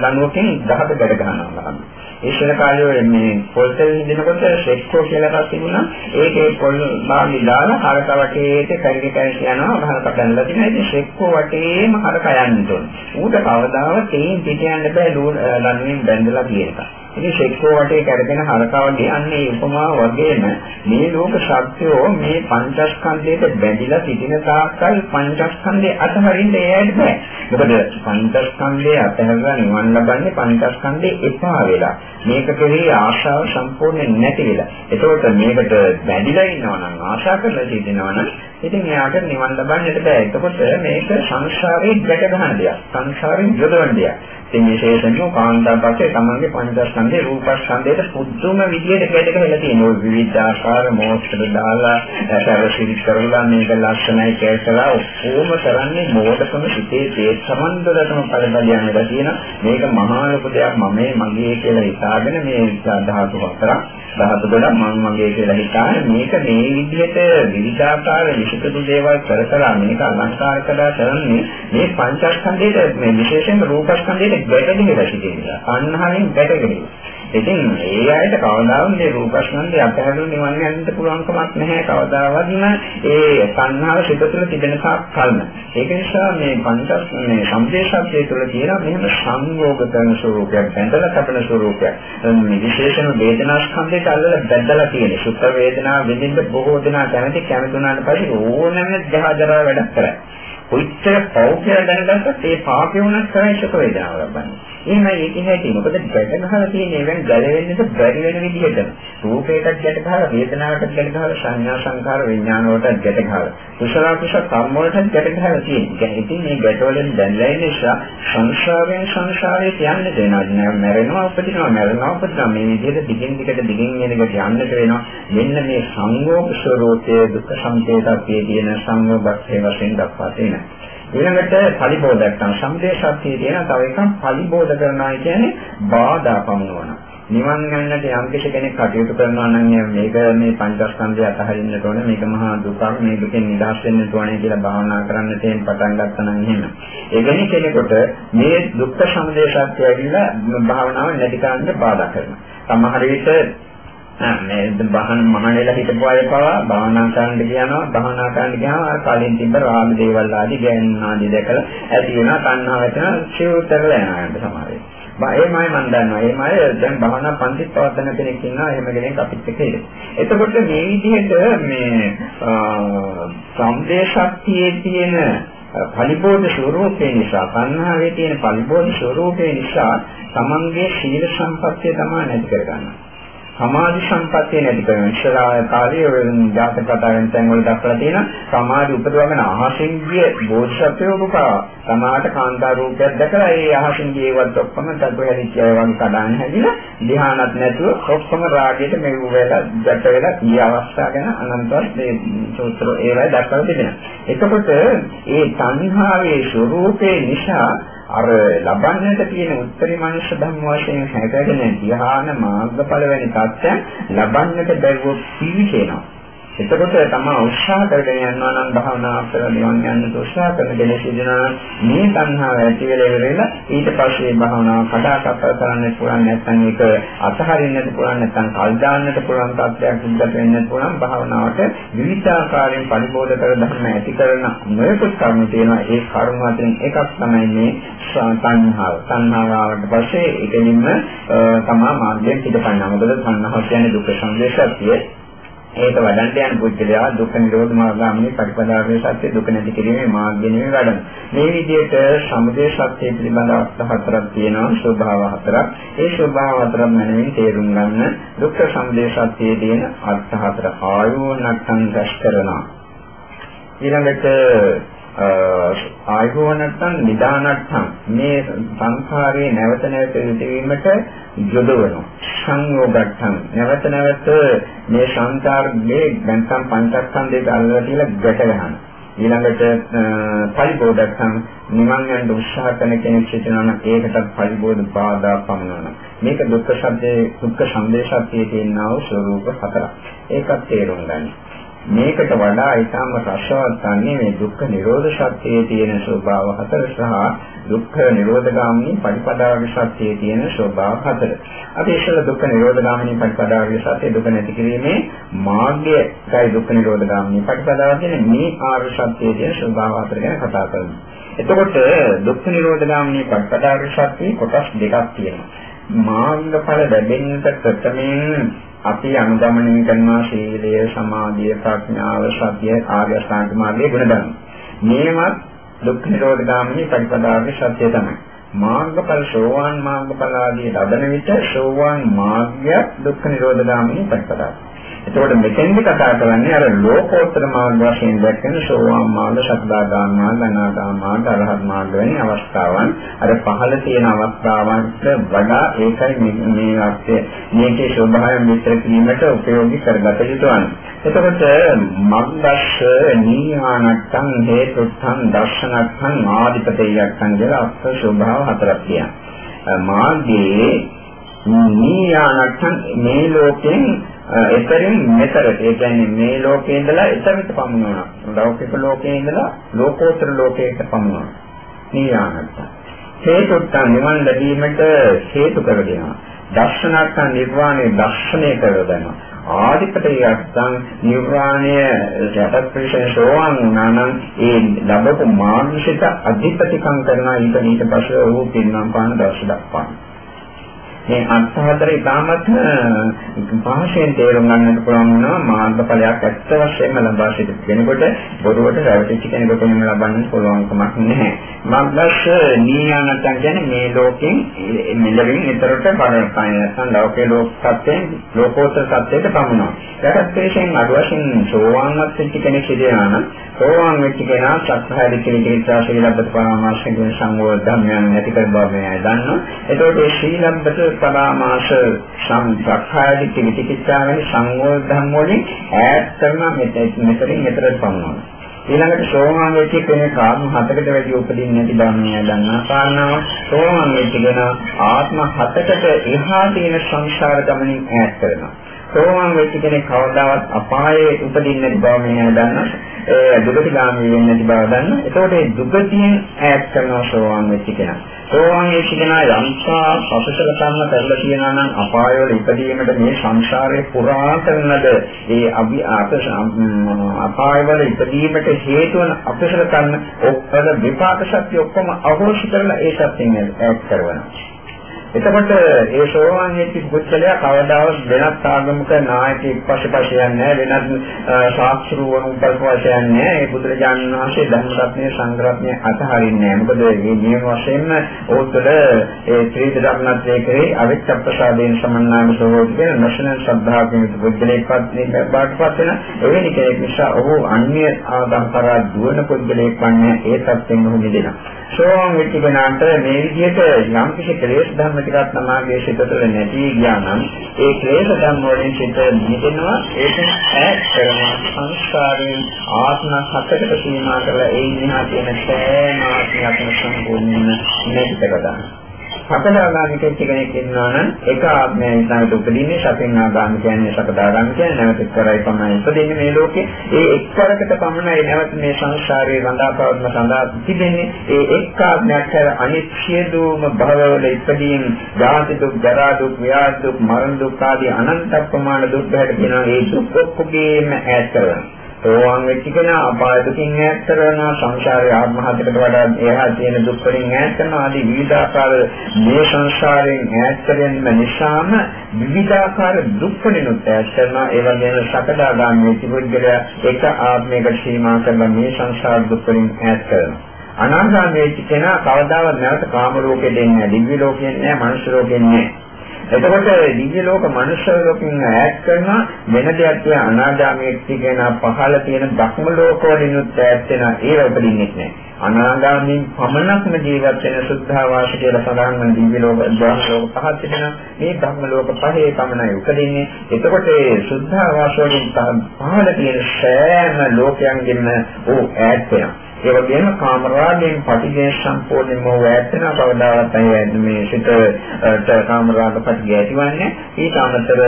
දනුවකින් දහද ගැට ගන්නවා. ඒසල කාලේ මේ පොල් තෙල් හිඳිනකොට සෙක්කෝ කියලා එකක් තිබුණා. ඒකේ පොල් භාගي දාලා හරක වටේට කැරි කැරි යනවා හරක පැනලා තියෙනවා. ඉතින් සෙක්කෝ වටේම හරක යන්න ඕනේ. ඌට කවදාවත් තේින් පිට යන්න බෑ ලණුවෙන් බැඳලා කියන එක. ඉතින් ශෙක්කෝ වටේ කරගෙන හරකවගේ අන්නේ උපමාව වගේම මේ ලෝක සත්‍යෝ මේ පංචස්කන්ධයට බැඳිලා සිටින තාක්කල් පංචස්කන්ධය අතහරින්න එයාට බෑ. මොකද පංචස්කන්ධය අතහැරලා නිවන් ලබන්නේ පංචස්කන්ධේ එපා වෙලා. මේක කෙරෙහි ආශාව සම්පූර්ණයෙන් නැති වෙලා. එතකොට මේකට බැඳිලා ඉන්නවා නම් ආශා කරලා සිටිනවා නම් ඉතින් එයාට නිවන් ලබන්නට බෑ. එතකොට මේක සංසාරේ ගැට ගන්න දෙයක්. සංසාරේ යොදවන දෙයක්. ඉතින් විශේෂයෙන්ම කාන්තාපක්ෂේ තමන්ගේ පංචස්කන්ධේ රූපස්කන්ධයට පුදුම විදියට ගැට ගහලා තියෙනවා. විවිධ ආකාර මොහොතට දාලා සැරසිරි කරලා මේක ලක්ෂණයි කියලා ඔක්කොම කරන්නේ මොඩකම සිටේ තේ සමන්දරතම පළබලියන්නලා තියෙන මේක මහා ලොකු දෙයක්. මම මගේ කියලා හිතාගෙන මේ ධාතු හතරක් ධාතු ගොඩක් මම මගේ කියලා හිතාගෙන මේක මේ විදිහට විවිධාකාර විශේෂිත දේවල් කර කර මේක අලංකාර කරලා කරන්නේ මේ පංචස්කන්ධයේ මේ විශේෂයෙන්ම රූපස්කන්ධයේ ගැටෙන්නේ සිටිනවා. අන්හරින් ගැටෙන්නේ. ඉතින් ඒ අයට කවදාවත් මේ රූපස්කන්ධය අතහැරලා නිවන් යන්නත් පුළුවන් කමක් නැහැ කවදාවත්ම ඒ සංහාව සිත තුළ තිබෙන කල්ම. ඒක නිසා මේ පංචස් මේ සම්දේශාප්තිය තුළ තියෙන මෙහෙම සංයෝග කරන ස්වરૂපයක්, බැඳලා කපන ස්වરૂපයක්. මේ විශේෂම වේදනා ස්කන්ධයට අල්ලලා බැඳලා තියෙන. සුඛ වේදනා විඳින්න බොහෝ දෙනා කැමති කැමතුනාට පස්සේ ඕනෑම දහජරා වැඩක් කරයි. කොච්චර පව් කියලා දැනගත්තත් ඒ පාපේ වුණත් කරයි සුඛ වේදනාව ලබන්නේ. එහෙමයි ඒකේ හැටි. මොකද ගැට ගහලා තියෙන ඒවෙන් ගැලවෙන්නට බැරි වෙන විදිහට. රූපයකට ගැට ගහලා වේදනාවකට ගැට ගහලා සංඥා සංකාර විඥාන වලට ගැට ගහලා. කුසල කුසල කර්ම වලට ගැට ගහලා තියෙනවා. ඉතින් මේ ගැට වලින් දැන්ලා ඉන්න නිසා සංසාරයෙන් සංසාරේ යන්න දෙනවා. මැරෙනවා උපදිනවා මැරෙනවා උපදිනවා. මේ විදිහට දිගින් දිගට දිගින් යන එකට යන්නට වෙනවා. මෙන්න මේ සංයෝග ස්වરૂපයේ දුක්ඛ සංකේතකයේ තියෙන සංයෝගස්සේ වශයෙන් දක්වා තියෙනවා. ඊළඟට පරිබෝධයක් තමයි සම්දේ ශක්තිය තියෙන තව එකක් පරිබෝධ කරනවා කියන්නේ බාධා පමුණවන. නිවන් යන්නට යම් කෙනෙක් කටයුතු කරනවා නම් මේක මේ පංචස්කන්ධය අතහරින්නට ඕනේ මේක මහා දුකක් මේ දුකෙන් නිදහස් වෙන්න ඕනේ කියලා භාවනා කරන්න තේන් පටන් ගත්තා නම් එහෙම. එවැනි කෙනෙකුට මේ දුක්ඛ සමුදය සත්‍ය ඇවිල්ලා භාවනාව නැති කරන්න බාධා කරනවා. සමහර විට මේ බහන මහණෙලා හිටපු අය පවා භාවනා කරන්න කියනවා භාවනා කරන්න ගියාම අර කලින් තිබ්බ රාග දේවල් ආදී ගැන් ආදී දැකලා ඇති වෙනා තණ්හාව වෙන ශීවතරල යනවා සමහර වෙලාවට. ඒමයි මම දන්නවා. ඒමයි දැන් භාවනා පන්තිත් පවත්වන කෙනෙක් ඉන්නවා. එහෙම කෙනෙක් අපිත් එක්ක ඉන්නේ. එතකොට මේ විදිහට මේ සම්දේශක්තියේ තියෙන පරිබෝධ ස්වરૂපේ නිසා, සංහාවේ තියෙන පරිබෝධ ස්වરૂපේ නිසා තමන්ගේ සීල සම්පත්තිය තමයි නැති කරගන්නවා. සමාධි සම්පත්තිය නැති කරන ඉස්සරහා කාලයේ ජාතක කතාවෙන් තැන් වල දක්වලා තියෙනවා සමාධි උපදවගෙන අහසින් ගිය බෝධිසත්වයෝ පුපා සමාහට කාන්තා රූපයක් දැකලා ඒ අහසින් ගියවත් ඔක්කොම දඩු හැදිච්ච අය වගේ කඩාන හැදිලා ධ්‍යානත් නැතුව ඔක්කොම රාගයට මෙවු වෙලා දැට වෙලා ඊ අවස්ථාව ගැන අනන්තවත් මේ සූත්‍ර ඒවයි දක්වලා තිබෙනවා. එතකොට ඒ සංහාවේ ස්වરૂපේ නිසා අර ලබන්නට තියෙන උත්තරී මනුෂ්‍ය ධර්ම වශයෙන් හැදගෙන ධ්‍යාන මාර්ගඵල වැනි තත්ත්වයන් ලබන්නට බැරුව පිළිසෙනවා. එතකොට තමයි උත්සාහ කරගෙන යනවා නම් භාවනා කරලා නිවන් යන්න උත්සාහ කරන කෙනෙක් ඉන්නවා මේ සංහාව ඇති වෙලා ඉවරලා ඊට පස්සේ භාවනාව කඩාකප්පල් කරන්න පුළුවන් නැත්නම් ඒක අතහරින්නත් පුළුවන් නැත්නම් කල් දාන්නත් පුළුවන් තත්ත්වයක් උද්ගත වෙන්නත් පුළුවන්. භාවනාවට විවිධාකාරයෙන් පරිබෝධ කර ධර්ම ඇති කරන මොකද කර්ම තියෙනවා. ඒ කර්ම අතරින් එකක් තමයි මේ සංහාව සංහාව ආවට පස්සේ ඒකෙනින්ම තමා මාර්ගයෙන් පිටපන්නා මොකද සංහාව කියන්නේ දුක්ඛ සංදේශය. ඒක වඩන්න යන පුද්ගලයා දුක්ඛ නිරෝධ මාර්ගාමී පරිපදාවේ සත්‍ය දුක නැති කිරීමේ මාර්ගය නෙවෙයි වඩන. මේ විදිහට සමුදය සත්‍ය පිළිබඳ අර්ථ හතරක් තියෙනවා ස්වභාව හතරක්. ඒ ස්වභාව හතරක් මනමින් තේරුම් ගන්න දුක්ඛ සමුදය සත්‍යයේ තියෙන අර්ථ හතර ආයෝ නැත්නම් දැස් කරනවා. ඊළඟට ආයෝ නැත්නම් නිදානට්ඨම් මේ සංඛාරයේ නැවත නැවත ඉදීමට යොදවනවා. සංයෝගට්ඨම් නැවත නැවත මේ සංකාරයේ නැත්නම් පංචස්කන්ධයට අල්ලලා තියලා ගැට ගන්නවා ඊළඟට පරිබෝධකම් නිවන් යන උත්සාහ කරන කෙනෙක් සිටිනවා නම් ඒකටත් පරිබෝධ බාධා පමනනවා මේක දුක්ඛ සත්‍යයේ දුක්ඛ සංදේශාත්යේ තියෙනා වූ ස්වરૂප හතරක්. ඒකත් තේරුම් ගන්න. මේකට වඩා ඊටම රසවත් වන්නේ මේ දුක්ඛ නිරෝධ සත්‍යයේ තියෙන ස්වභාව හතර සහ දුක්ඛ නිරෝධ ගාමිනී පටිපදාවේ සත්‍යයේ තියෙන ස්වභාව හතර. අපි ඉස්සෙල්ලා දුක්ඛ නිරෝධ ගාමිනී පටිපදාවේ සත්‍ය දුක නැති කිරීමේ මාර්ගයයි දුක්ඛ නිරෝධ ගාමිනී පටිපදාව කියන මේ ආර්ය සත්‍යයේ තියෙන ස්වභාව හතර ගැන කතා කරමු. එතකොට දුක්ඛ නිරෝධ ගාමිනී පටිපදාවේ සත්‍ය කොටස් දෙකක් තියෙනවා. මාර්ගඵල ලැබෙන්නට ප්‍රථමයෙන් අපි අනුගමනය කරනවා සීලය, සමාධිය, ප්‍රඥාව, සතිය, ආර්ය අෂ්ටාංග මාර්ගයේ ගුණධර්ම. මේවත් දුක්ඛ නිරෝධ ගාමිනී ප්‍රතිපදාවේ සත්‍ය තමයි. මාර්ගඵල සෝවාන් මාර්ගඵල ආදී ලබන විට සෝවාන් මාර්ගය දුක්ඛ නිරෝධ ගාමිනී ප්‍රතිපදාව. එතකොට මෙතෙන්දි කතා කරන්නේ අර ලෝකෝත්තර මාර්ග වශයෙන් දැක්කෙන සෝවාන් මාර්ග, සකදාගාම මාර්ග, අනාගාම මාර්ග, අරහත් මාර්ග වැනි අවස්ථාවන් අර පහළ තියෙන අවස්ථාවන්ට වඩා ඒකයි මේ අර්ථය මේකේ ස්වභාවය විස්තර කිරීමට උපයෝගී කරගත යුතු වන්නේ. එතකොට මග්ගස්ස නීහානත්තං හේතුත්තං දර්ශනත්තං ආදිපතේයත්තං කියලා අර්ථ ස්වභාව හතරක් තියෙනවා. මාර්ගයේ නීහානත්තං මේ ලෝකෙන් එතරින් මෙතරට ඒ කියන්නේ මේ ලෝකේ ඉඳලා එතරට පමුණනවා. ලෞකික ලෝකේ ඉඳලා ලෝකෝත්තර ලෝකයට පමුණනවා. නීහානත්තං හේතුත්තං නිවන් ලැබීමට හේතු කරගෙනවා. දර්ශනත්තං නිර්වාණය දර්ශනය කරගෙනවා. ආධිපතියයන් නිර්වාණය යටත් ප්‍රේෂණ සෝවාන් වුණා නම් ඒ ලැබපු මානසික අධිපතිකම් කරන ඊට ඊට පස්සේ ඔහු පින්නම් පාන දර්ශ දක්වනවා. මේ අත්හතර ඉතාමත් පහසෙන් තේරුම් ගන්නට පුළුවන් වෙනවා මාර්ගඵලයක් ඇත්ත වශයෙන්ම ලබා සිටින කෙනෙකුට බොරුවට රැවටිච්ච කෙනෙකුට එහෙම ලබන්න පුළුවන් කමක් නැහැ. මග්ගස් නීයානතන් කියන්නේ මේ ලෝකෙන් මෙලවින් ඊතරට බලන කය නැත්නම් ලෝකේ ලෝක සත්‍යයෙන් ලෝකෝත්තර සත්‍යයට පමුණනවා. ඒකත් විශේෂයෙන් අද වශයෙන් සෝවාන්වත් වෙච්ච කෙනෙක් කියනවා නම් සෝවාන් වෙච්ච කෙනා සත්‍යය දෙකේ ශීලබ්බත පරමාර්ශයෙන් සංවෝධ ධර්මයන් නැති කර බව මෙයා දන්නවා. එතකොට මේ ශීලබ්බත පරාමාස සම්ප්‍රක්ඛායදි කිවිතිකිච්ඡා වෙන සංවෝධ ධම්ම වලින් ඈත් කරන මෙතනින් මෙතනට පමුණනවා. ඊළඟට සෝවාන් වෙච්ච කෙනෙක් ආත්ම හතකට වැඩි උපදින්නේ නැති ධර්මය දන්නා කාරණාව සෝවාන් වෙච්ච කෙනා ආත්ම හතකට එහා තියෙන සංසාර ගමනින් ඈත් කරනවා. සෝවාන් වෙච්ච කෙනෙක් කවදාවත් අපායේ උපදින්නේ නැති බව මෙයා දන්නා. ඒ දුගතිගාමී වෙන්නේ නැති බව දන්නා. ඒතකොට මේ දුගතියෙන් ඈත් කරනවා සෝවාන් වෙච්ච කෙනා. සෝවාන් වෙච්ච කෙනා යම්සා අපසල කර්ම කරලා තියෙනවා නම් අපාය වල ඉපදීමට මේ සංසාරේ පුරා කරනද ඒ අභි අපාය වල ඉපදීමට හේතු වන අපසල කර්ම ඔක්කොම විපාක ශක්තිය ඔක්කොම අහෝසි කරලා ඒ සත්‍යයෙන් ඈත් කරනවා. එතකොට ඒ සෝවාන් වෙච්ච පුද්ගලයා කවදාවත් වෙනත් ආගමක නායකයෙක් පස්සේ යන්නේ වෙනත් ශාස්ත්‍රූවන් පස්සේ යන්නේ ඒ බුදුරජාණන් වහන්සේ ධර්ම රත්නයේ සංඝ රත්නයේ අතහරින්නේ නැහැ. මොකද මේ නියම වශයෙන්ම ඕතල ඒ ත්‍රිවිධ ධර්මත්වයේ කරේ අවිච්ඡ ප්‍රසාදයෙන් සමන්නාම සෝවාන් කියන නැෂනල් ශ්‍රද්ධාවකින් පුද්ගලයෙක්වත් මේ බාටපත් වෙන එවැනි කෙනෙක් නිසා ඔහු අන්‍ය ආගම් කරා දුවන පුද්ගලයෙක් වන්නේ ඒ තත්ත්වෙන් ඔහු මිදෙනවා. සෝවාන් වෙච්ච කෙනාට මේ විදිහට යම් කිසි ක්ලේශ ධර්ම ටිකක් තමාගේ සිත තුළ නැති ගියා නම් ඒ ක්ලේශ ධර්ම වලින් සිත නිදෙනවා. ඒකෙන් ඈත් කරනවා. සංස්කාරයෙන් ආත්ම හතකට සීමා කරලා ඒ ඉන්නා තියෙන සෑම ආත්මයක්ම සම්පූර්ණයෙන්ම නැති කරගන්නවා. සකදාගාමී කෙනෙක් ඉන්නවා නම් එක ආත්මය ඉස්සරහට උපදින්නේ සතෙන් ආගාමී කියන්නේ සකදාගාමී කියන්නේ නැවත එක්තරයි පමණයි උපදින්නේ මේ ලෝකේ. ඒ එක්තරකට පමණයි නැවත මේ සංසාරයේ රඳා පවත්ම සඳහා තිබෙන්නේ. ඒ එක් ආත්මයක් හැර අනිත් සියලුම භවවල ඉපදීම්, ජාති දුක්, ජරා දුක්, ව්‍යාධි දුක්, මරණ දුක් ආදී අනන්ත ප්‍රමාණ දුක් හැට කියනවා. ඒ දුක් ඔක්කොගේම ඈත් කරනවා. සෝවාන් වෙච්ච කෙනා අපාය දුකින් ඈත් කරනවා සංසාරයේ ආත්ම හතකට වඩා එහා තියෙන දුක් වලින් ඈත් කරනවා ආදී විවිධාකාර මේ සංසාරයෙන් ඈත් කරගන්න නිසාම විවිධාකාර දුක් වලින් ඈත් කරනවා. ඒ වගේම සකදාගාමී වෙච්ච පුද්ගලයා එක ආත්මයකට සීමා කරලා මේ සංසාර දුක් වලින් ඈත් කරනවා. අනාගාමී වෙච්ච කෙනා කවදාවත් නැවත කාම ලෝකෙට එන්නේ නැහැ දිව්‍ය ලෝකෙන්නේ නැහැ මනුෂ්‍ය ලෝකෙන්නේ නැහැ. එතකොට දිව්‍ය ලෝක මනුෂ්‍ය ලෝකෙන් ඈත් කරන වෙන දෙයක් කියන අනාගාමී කියන පහළ තියෙන භක්ම ලෝක වලිනුත් ඈත් වෙන ඒව උපදින්නේ නැහැ. අනාගාමී පමණක්ම ජීවත් වෙන සුද්ධාවාස කියලා සඳහන් වන දිව්‍ය ලෝක ධර්ම ලෝක පහක් තිබෙනවා. මේ ධර්ම ලෝක පහේ පමණයි උපදින්නේ. එතකොට ඒ සුද්ධාවාස වලින් පහළ තියෙන සෑම ලෝකයන්ගෙන්ම ඕ ඈත් වෙනවා. ඒ වගේම කාමරාගයෙන් පටිඝය සම්පූර්ණයෙන්ම වැටෙන කවදාවත් මේ සිතට කාමරාග පටිඝය ඇතිවන්නේ ඊට අමතර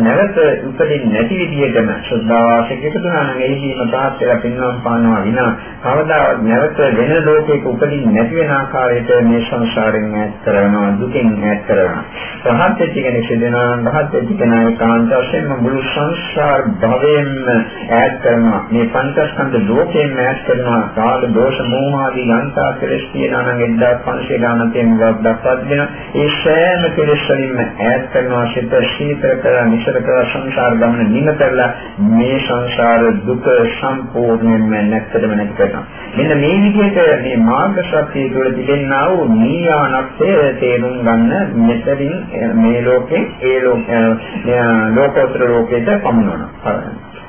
නැවත උපදින් නැති විදිහටම ශ්‍රද්ධාවාසයක ඉපදුනා නම් එහිදීම පහත් වෙලා පින්නම් පානවා විනා කවදාවත් නැවත වෙන ලෝකයක උපදින් නැති වෙන ආකාරයට මේ සංසාරයෙන් ඈත් කරනවා දුකෙන් ඈත් කරනවා. රහත් වෙච්ච කෙනෙක් සිදෙනා රහත් වෙච්ච කෙනා ඒකාන්ත වශයෙන්ම මුළු සංසාර භවයෙන්ම ඈත් කරනවා. මේ පංචස්කන්ධ ලෝකයෙන් ඈත් කරනවා. තියෙනවා කාල දෝෂ මෝහ ආදී යන්තා කෙලෙස් තියෙනවා නම් 1500 ගානක් තියෙන බව දක්වා දෙනවා ඒ සෑම කෙලෙස් වලින්ම ඈත් කරනවා සිත ශීතල කරලා නිසල කරලා සංසාර ගමන නිම කරලා මේ සංසාර දුක සම්පූර්ණයෙන්ම නැත්තටම නැති කරනවා. මෙන්න මේ විදිහට මේ මාර්ග ශක්තිය තුළ තිබෙනා වූ නීයානක්ෂය තේරුම් ගන්න මෙතරින් මේ ලෝකේ ඒ ලෝකෝත්තර ලෝකයට පමුණවනවා.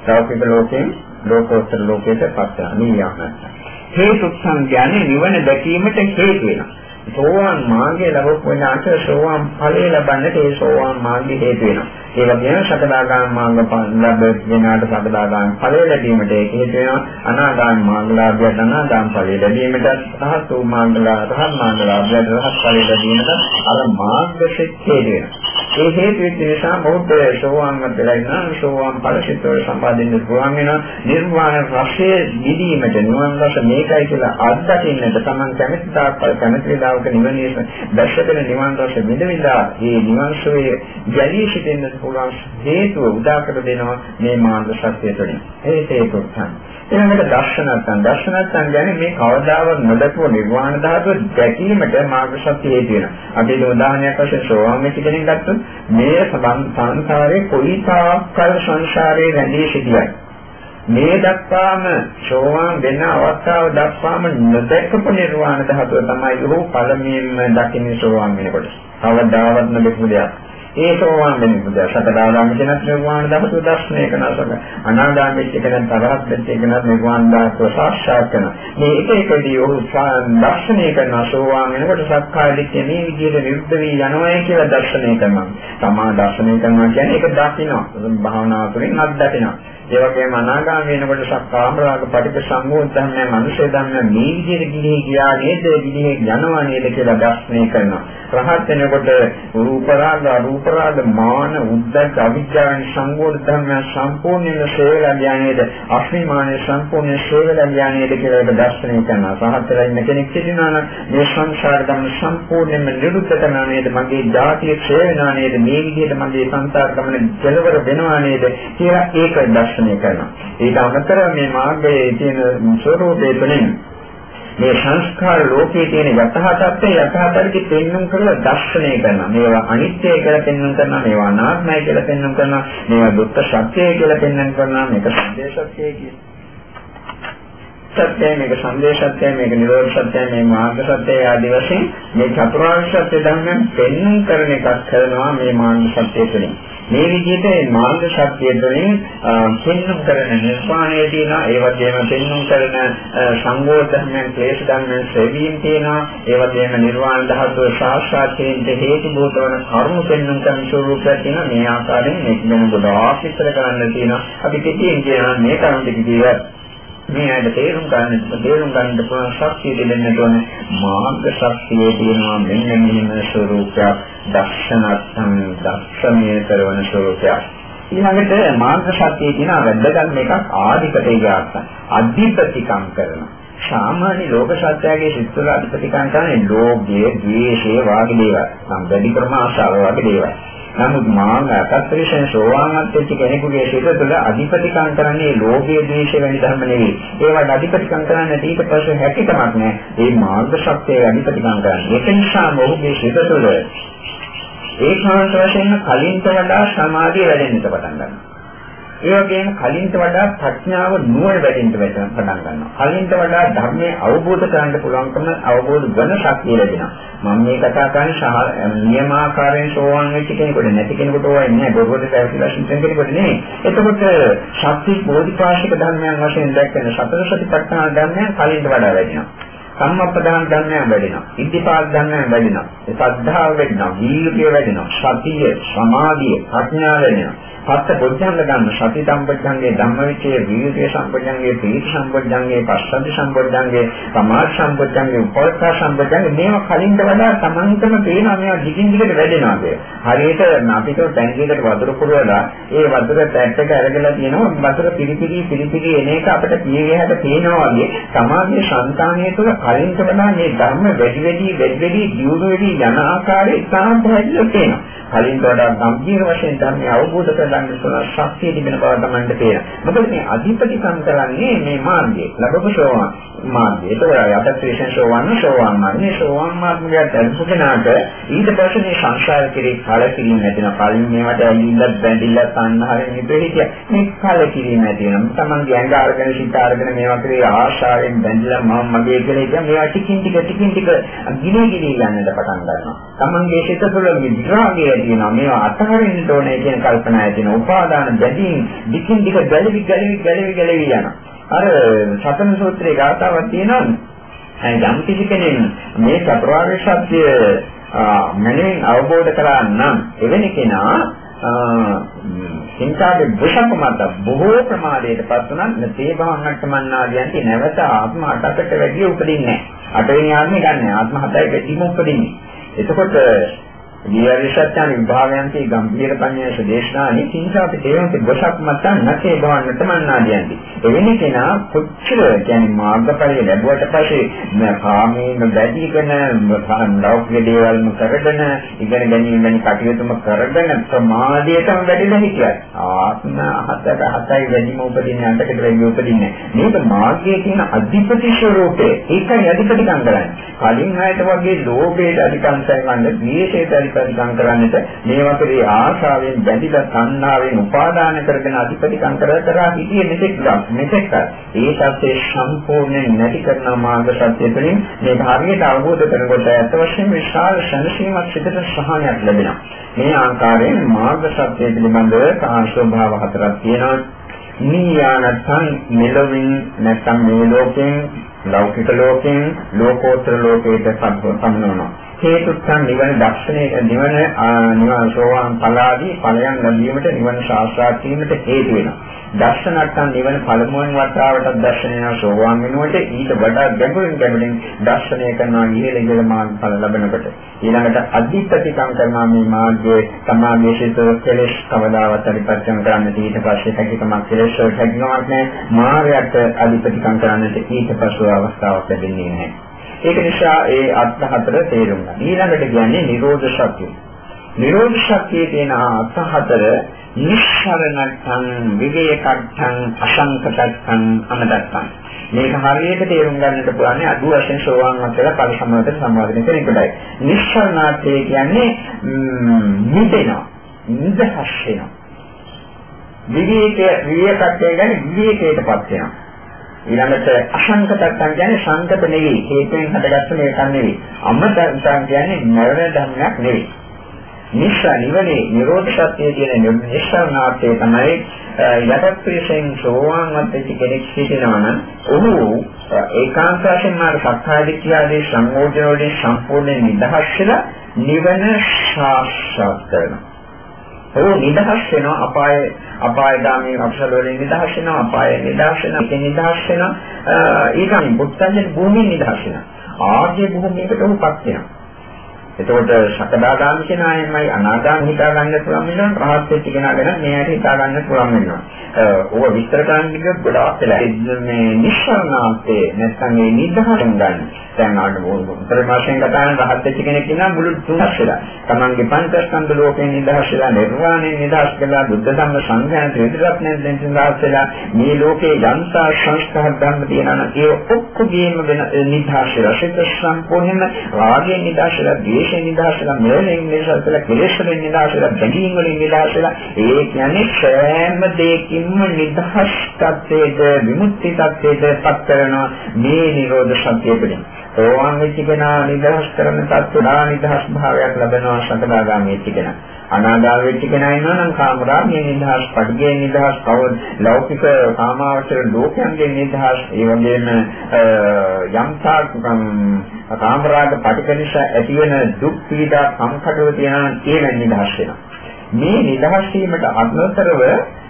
ලෞකික ලෝකයෙන් ලෝකෝත්තර ලෝකයට පත් වෙනවා නීයානක්ෂය. හේතු සංඥානේ නිවන දැකීමට හේතු වෙනවා. සෝවාන් මාර්ගය ලැබුණ වෙනාට සෝවාන් ඵලය ලබන්නට ඒ සෝවාන් මාර්ගය හේතු වෙනවා. ඒ වගේම සකදාගාම මාර්ග ලැබ වෙනාට සකදාගාම ඵලය ලැබීමට ඒක හේතු වෙනවා. අනාගාම මාර්ගලාභයට අනාගාම ඵලය ලැබීමට රහත් වූ මාර්ගලා රහත් මාර්ගලාභයට රහත් ඵලය ලැබීමට අර මාර්ග ශික්ෂේ වෙනවා. ඒ හේතු වෙච්ච නිසා බෞද්ධ සෝවාන් වෙලා ඉන්න සෝවාන් ඵලසිත වල සම්පාදින්න පුළුවන් වෙන නිර්වාණ රසය නිදීමට නිවන් රස මේකයි කියලා අත්දකින්නට Taman කැමති තාක්කල් කැමති වේලාවක නිවනේ දැක්කගෙන නිවන් රස විඳවිලා මේ නිවන් සෝයේ ගැලී සිටින්න පුළුවන් හේතුව උදා කර දෙනවා මේ මාර්ග සත්‍ය තුළින්. ඒ හේතුව තමයි ඊළඟට දර්ශනත්තන් දර්ශනත්තන් කියන්නේ මේ කවදාවත් නොදකපු නිර්වාණ ධාතුව දැකීමට මාර්ග ශක්තිය හේතු වෙනවා. අපි ඒක උදාහරණයක් වශයෙන් සෝවාන් වෙච්ච කෙනෙක් ගත්තොත් මේ සංසාරේ කොයි තාක්කල් සංසාරේ රැඳී සිටියයි. මේ දක්වාම සෝවාන් වෙන අවස්ථාව දක්වාම නොදකපු නිර්වාණ ධාතුව තමයි ඔහු පළමුවෙන්ම දකින්නේ සෝවාන් වෙනකොට. කවදාවත් නොදකපු දෙයක්. ඒ සෝවාන් වෙන බුද්ධ සතරාගාමී කෙනෙක් නිර්වාණ ධාතු දර්ශනය කරනවා. අනාගාමී කෙනෙක් තරහත් දෙච්ච කෙනෙක් නිර්වාණ ධාතු සාක්ෂාත් කරනවා. මේ එක එකදී ඔහු දර්ශනය කරන සෝවාන් වෙනකොට සක්කාය දිට්ඨිය මේ විදිහට නිරුද්ධ වී යනවායි කියලා දර්ශනය කරනවා. තමා දර්ශනය කරනවා කියන්නේ ඒක දකිනවා. භාවනාව තුළින් අත්දකිනවා. ඒ වගේම අනාගාමී වෙනකොට සක්කාමරාග පටික සම්මෝධයන් මනුෂ්‍ය ධර්ම මේ විදිහට ගිලිහි ගියා නේද ගිලිහි යනවා නේද කියලා දර්ශනය කරනවා. රහත් වෙනකොට රූප රාග අරූප රාග මාන උද්දච්ච අවිජ්ජාන සංගෝධ ධර්ම සම්පූර්ණයෙන්ම ශේවලා ඥානයේද අස්මිමානයේ සම්පූර්ණ ශේවලා ඥානයේද කියලා ඒක දර්ශනය කරනවා. රහත් වෙලා ඉන්න කෙනෙක් සිටිනවා නම් මේ සංසාර ධර්ම සම්පූර්ණයෙන්ම නිරුද්ධ කරනවා නේද මගේ ධාතිය ක්ෂය වෙනවා නේද මේ විදිහට මගේ සංසාර ගමන කෙලවර වෙනවා නේද කියලා ඒක දර්ශනය දර්ශනය කරනවා. ඊට අමතරව මේ මාර්ගයේ තියෙන ස්වરૂපයේ තුලින් මේ සංස්කාර ලෝකයේ තියෙන යථා තත්ත්වය යථා තත්ත්වෙ පෙන්වන්න කරලා දර්ශනය කරනවා. මේවා අනිත්‍යයි කියලා පෙන්වන්න කරනවා. මේවා අනාත්මයි කියලා පෙන්වන්න කරනවා. මේවා දුක්ඛ සත්‍යයි කියලා පෙන්වන්න කරනවා. මේක සංදේශත්‍යයි කියලා. සත්‍යය මේක සංදේශත්‍යය මේක නිරෝධ සත්‍යය මේ මාර්ග සත්‍යය ආදී වශයෙන් මේ චතුරාර්ය සත්‍ය ධර්මයන් පෙන්වන්න කරන එකක් කරනවා මේ මාර්ග සත්‍යය තුළින්. මේ විදිහට මාර්ග ශක්තිය තුළින් පෙන්වුම් කරන නිර්වාණය තියෙනවා. ඒ වගේම පෙන්වුම් කරන සංගෝධ ධර්මයන් ක්ලේශ ධර්මයන් සෙවීම තියෙනවා. ඒ වගේම නිර්වාණ ධාතුව සාක්ෂාත්යෙන් හේතු බෝධ වන කරුණු පෙන්වුම් කරන ස්වરૂපයක් තියෙනවා. මේ ආකාරයෙන් මේක ගැන ගොඩාක් විස්තර කරන්න තියෙනවා. අපි කෙටියෙන් කියනවා මේ කරුණු ටික කිව්වත් මේ ඇයිද තේරුම් ගන්න තේරුම් ගන්න පුළුවන් ශක්තිය දෙන්න ඕන. මාර්ග ශක්තිය තියෙනවා මෙන්න මෙහෙම ස්වરૂපයක් දර්ශනත්තම් දර්ශනීය කරන ස්වરૂපයක් ඊළඟට මාර්ග ශක්තිය කියන වැදගත් එකක් ආධිපතේ ගාස්ස අධිපතිකම් කරනවා සාමාන්‍ය ලෝක සත්‍යයේ සිත්වල අධිපතිකම් කරන්නේ ලෝභය, ද්වේෂය වාගේ දේවල්. සම්බන්ධි ක්‍රම ආශාව වගේ දේවල්. නමුත් මාන අකත්පරිශෙන් සෝවාන්වත් වෙච්ච කෙනෙකුගේ සිත තුළ අධිපතිකම් කරන්නේ ලෝභය, ද්වේෂය වැනි ධර්ම නෙවෙයි. ඒවට අධිපතිකම් කරන්නේ ඊට පස්සේ හැකියාවක් නෑ. මේ මාර්ග ශක්තිය අධිපතිකම් කරන්නේ. ඒක නිසා ඔහුගේ සිත තුළ ඒකාන්ත වශයෙන් කලින්ට වඩා සමාධිය වැඩෙන්නට පටන් ගන්නවා. ඒ වගේම කලින්ට වඩා ප්‍රඥාව නුවණ වැඩෙන්න පටන් ගන්නවා. කලින්ට වඩා ධර්මයේ අවබෝධ කරගන්න පුළුවන්කම අවබෝධ වෙන ශක්තිය ලැබෙනවා. මම මේ කතා කරන්නේ නියමාකාරයෙන් සෝවාන් වෙච්ච කෙනෙකුට නැති කෙනෙකුට ඕවා නෑ. බොරුවට පැවිදිලා සිටින කෙනෙකුට නෙමෙයි. එතකොට ශක්ති බෝධිපාශික ධර්මයන් වශයෙන් දැක්වෙන සතර සතිපට්ඨාන ධර්මයන් කලින්ට වඩා වැඩෙනවා. සම්මප්පදාන ධර්මයන් වැඩෙනවා. ඉද්ධිපාද ධර්මයන් වැඩෙනවා. සද්ධාව වැඩෙනවා. වීර්යය වැඩෙනවා. සතිය, සමාධිය, ප්‍රඥාව වැඩෙනවා. පස්ස බොද්ධංග ගන්න සති සම්පජ්ජංගේ ධම්මවිචේ වීර්ය සම්පජ්ජංගේ පීති සම්පජ්ජංගේ පස්සද්ධි සම්පජ්ජංගේ සමාධි සම්පජ්ජංගේ උපෝත්ථ සම්පජ්ජංගේ මේවා කලින්ද වඩා තමන්ටම පේනවා මේවා දිගින් දිගට වැඩෙනවා කිය. හරියට අපිට ටැංකියකට වතුර පුරවලා ඒ වතුර පැට් එක අරගෙන තියෙනවා වතුර පිරිපිරි පිරිපිරි එන එක අපිට පියගහට පේනවා වගේ සමාධියේ సంతානය තුළ කලින්ද වඩා මේ ධර්ම වැඩි වැඩි වැඩි වැඩි දියුණු වෙවි යන ආකාරය ඉතාම පැහැදිලිව පේනවා. කලින් වඩා ගම්භීර වශයෙන් ධර්මය අවබෝධ කරගන්න ගන්න පුළුවන් ශක්තිය තිබෙන බව තමයි තේරෙනවා. මොකද මේ අධිපතිකම් කරන්නේ මේ මාර්ගයේ. ලබපු සෝවාන් මාර්ගය. ඒක යටත් විශේෂ සෝවාන් සෝවාන් මාර්ගය. සෝවාන් මාර්ගයට අනුසුකනාට ඊට පස්සේ මේ සංසාර කෙරේ කලකිරීම නැතින කලින් මේවට ඇලිල්ලත් බැඳිල්ලත් තණ්හාවෙන් ඉපෙහිතිය. මේ කලකිරීම නැති වෙනවා. තමන්ගේ ඇඟ අරගෙන සිත අරගෙන මේවා කෙරේ ආශාවෙන් බැඳිලා මම මගේ කියලා කියන මේවා ටිකින් ටික ටිකින් ටික ගිනි ගිනි යන්නට පටන් ගන්නවා. තමන්ගේ සිත තුළ මේ විරාගය තියෙනවා. මේවා අතහරින්න ඕනේ කියන කල්පනා ඇති වෙනවා. උපාදාන බැඳීම් ටිකින් ටික ගැලවි ගැලවි ගැලවි ගැලවි යනවා. අර සතන සූත්‍රයේ ගාථාවක් තියෙනවා යම් කිසි කෙනෙක් මේ චතුරාර්ය සත්‍ය මනෙන් අවබෝධ කරා නම් එවැනි කෙනා සිතාගේ දුෂක මත බොහෝ ප්‍රමාදයට පත් වුණත් තේ භවන්නට මන්නාදියන්ට නැවත ආත්ම අටකට වැඩි උපදින්නේ නැහැ. අටවෙනි ආත්මය ගන්න ආත්ම හතයි වැඩිම උපදින්නේ. එතකොට විහාරසත්‍යන විභාගයන්ති ගම්භීර පඤ්ඤාස දේශනානි කිංසාපි තේවන්ති ගොසක් මතන් නැතේ බවන්නට මන්නාදියන්ති. එවැනි කෙනා කොච්චර කියන්නේ මාර්ගඵලය ලැබුවට පස්සේ මේ කාමයෙන් බැඳීගෙන ලෞකික දේවල්ම කරගෙන ඉගෙන ගැනීම වැනි කටයුතුම කරගෙන ප්‍රමාදයටම වැඩිලා හිටියත් ආත්ම හතට හතයි වැඩිම උපදින්නේ අටකට වැඩි උපදින්නේ. මේක මාර්ගයේ තියෙන අධිපති ස්වરૂපේ. ඒකයි අධිපතිකම් කරන්නේ. කලින් ආයත වගේ ලෝභයට අධිකම් කරන්නේ, ද්වේෂයට අධිපතිකම් කරන්නට මේවා කෙරේ ආශාවෙන් බැඳිලා තණ්හාවෙන් උපාදාන කරගෙන අධිපතිකම් කර කර හිටියේ මෙතෙක් මෙතෙක් ඒ සත්‍යය සම්පූර්ණයෙන් නැති කරන මාර්ග සත්‍ය තුළින් මේක හරියට අවබෝධ කරගන්න ඇත්ත වශයෙන්ම විශාල ශනසීමක් සිතට සහනයක් ලැබෙනවා. මේ ආකාරයෙන් මාර්ග සත්‍ය පිළිබඳව කාශෝභාව හතරක් තියෙනවා. නීයානත්තන් මෙලොවින් නැත්නම් මේ ලෝකෙන් ලෞකික ලෝකෙන් ලෝකෝත්තර ලෝකයට සම්බන්ධ හේතුත්සන් නිවන දර්ශනය නිවන නිවන සෝවාන් ඵලාදී ඵලයන් ලැබීමට නිවන සාක්ෂාත් කිරීමට හේතු වෙනවා. දර්ශනත්තන් නිවන පළමුවෙන් වතාවට දර්ශනය සෝවාන් වෙනකොට ඊට වඩා ගැඹුරින් ගැඹුරින් දර්ශනය කරනවා ඉහළ ඉහළ මාර්ග ඵල ලැබෙනකොට. ඊළඟට අධිපතිකම් කරනවා මේ මාර්ගයේ සමාධියේ සිට කෙලෙස් කවදාවත් අධිපත්‍යම් කරන්න ඊට පස්සේ හැකියාවක් කෙලෙස් වලට හැකියාවක් නැහැ. මාර්ගයට අධිපතිකම් කරන්නට ඊට පස්ව අවස්ථාවක් ලැබෙන්නේ නැහැ. ඒක නිසා ඒ අර්ථ හතර තේරුම් ගන්න. ඊළඟට කියන්නේ නිරෝධ ශක්තිය. නිරෝධ ශක්තියේ තියෙන අර්ථ හතර නිස්සරණත්තං විවේකත්තං අසංකතත්තං අමදත්තං මේක හරියට තේරුම් ගන්නට පුළුවන් අඩු වශයෙන් සෝවාන් වත්තලා පරිසමවලට සම්බන්ධ වෙන එකයි. නිස්සරණාර්ථය කියන්නේ නිදෙනවා. නිදහස් වෙනවා. විවේක විවේකත්වය කියන්නේ විවේකයටපත් වෙනවා. ඊළඟට අසංකතත්තන් කියන්නේ සංකත නෙවෙයි. හේතුවෙන් හටගත්ත මේක නෙවෙයි. අමතයන් කියන්නේ නරණ ධර්මයක් නෙවෙයි. නිසා නිවනේ නිරෝධ සත්‍යය කියන නිස්සාරණාර්ථය තමයි යටත් ප්‍රේෂයෙන් සෝවාන් වත්ති කෙනෙක් සිටිනවා නම් ඔහු ඒකාන්ත වශයෙන් මාර්ග සත්‍යය දික්ඛාදී සංයෝජන වලින් සම්පූර්ණ නිදහස් වෙලා නිවන සාක්ෂාත් කරනවා. ਉਹ නිදහස් වෙනවා අපාය අපායගාමී අකුසල වලින් නිදහස් වෙනවා අපාය නිදහස් වෙනවා ඒක නිදහස් වෙනවා ඊගාමී බුද්ධජන භූමිය නිදහස් වෙනවා ආර්ය භූමියකට උපත් වෙනවා එතකොට සකදාගාමී කෙනායමයි අනාගාමී හිතා ගන්න පුළුවන් වෙනවා රහත් වෙච්ච කෙනා ගැන මෙයාට හිතා ගන්න පුළුවන් වෙනවා. ඕක විස්තර කරන්න ගියොත් ගොඩාක් වෙලා මේ නිස්සාරණාන්තේ නැත්නම් මේ නිදහසෙන් ගන්න. දැන් ආන්න උත්තර මාසෙන් කතා කරන රහත් වෙච්ච කෙනෙක් ඉන්නා මුළු තුනක් වෙලා. තමන්ගේ පංචස්කන්ධ ලෝකයෙන් නිදහස් වෙලා නිර්වාණයෙන් නිදහස් වෙලා බුද්ධ ධම්ම සංඝයාන ත්‍රිවිධරත්නයෙන් දැන් නිදහස් වෙලා මේ ලෝකේ යන්තා සංස්කාර ධර්ම තියෙනවා නම් ඒ ඔක්කොගේම වෙන නිදහස් වෙලා සිත සම්පූර්ණයෙන්ම රාගයෙන් නිදහස් වෙලා ද්වේෂයෙන් නිදහස් වෙලා මෙලෙන් නිදහස් වෙලා කෙලෙස් වලින් නිදහස් වෙලා බැඳීම් වලින් නිදහස් වෙලා ඒ කියන්නේ සෑම දෙයකින්ම නිදහස් තත්ත්වයට විමුක්ති තත්ත්වයට පත් කරනවා මේ නිරෝධ සත්‍ය පිළිබඳ. සෝවාන් වෙච්ච කෙනා නිදහස් කරන තත්ත්වනා නිදහස් භාවයක් ලැබෙනවා සකදාගාමී වෙච්ච කෙනා. අනාගාමී වෙච්ච කෙනා ඉන්නවා නම් කාමරාගයෙන් නිදහස්, පටිඝයෙන් නිදහස්, කවද ලෞකික කාමාවචර ලෝකයන්ගෙන් නිදහස්, ඒ වගේම යම්තාක් කාමරාග පටිඝ නිසා ඇතිවන දුක් පීඩා සංකටව තියෙනවා කියන නිදහස් වෙනවා. මේ නිදහස් වීමට අනුතරව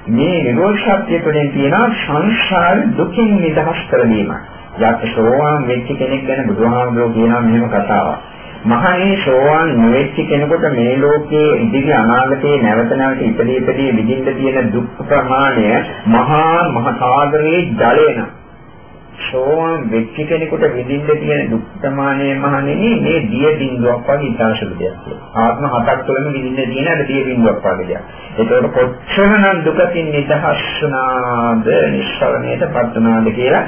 මේ නිරෝධ ශක්තිය තුළින් තියෙන සංසාර දුකින් නිදහස් කරගීමයි. යත් සෝවාන් වෙච්ච කෙනෙක් ගැන බුදුහාමුදුරුවෝ කියනවා මෙහෙම කතාවක්. මහණේ සෝවාන් නොවෙච්ච කෙනෙකුට මේ ලෝකයේ ඉදිරි අනාගතයේ නැවත නැවත ඉපදී ඉපදී විඳින්න තියෙන දුක් ප්‍රමාණය මහා මහ සාගරයේ ජලයන. සෝවාන් වෙච්ච කෙනෙකුට විඳින්න තියෙන දුක් ප්‍රමාණය මහණෙනි මේ දිය බිඳුවක් වගේ ඉතාලසුළු දෙයක්. ආත්ම හතක් තුළම විඳින්න තියෙන අර දිය බිඳුවක් වගේ දෙයක්. ඒකවල කොච්චරනම් දුකකින් නිදහස් වුණාද නිස්සාරණයටපත් වුණාද කියලා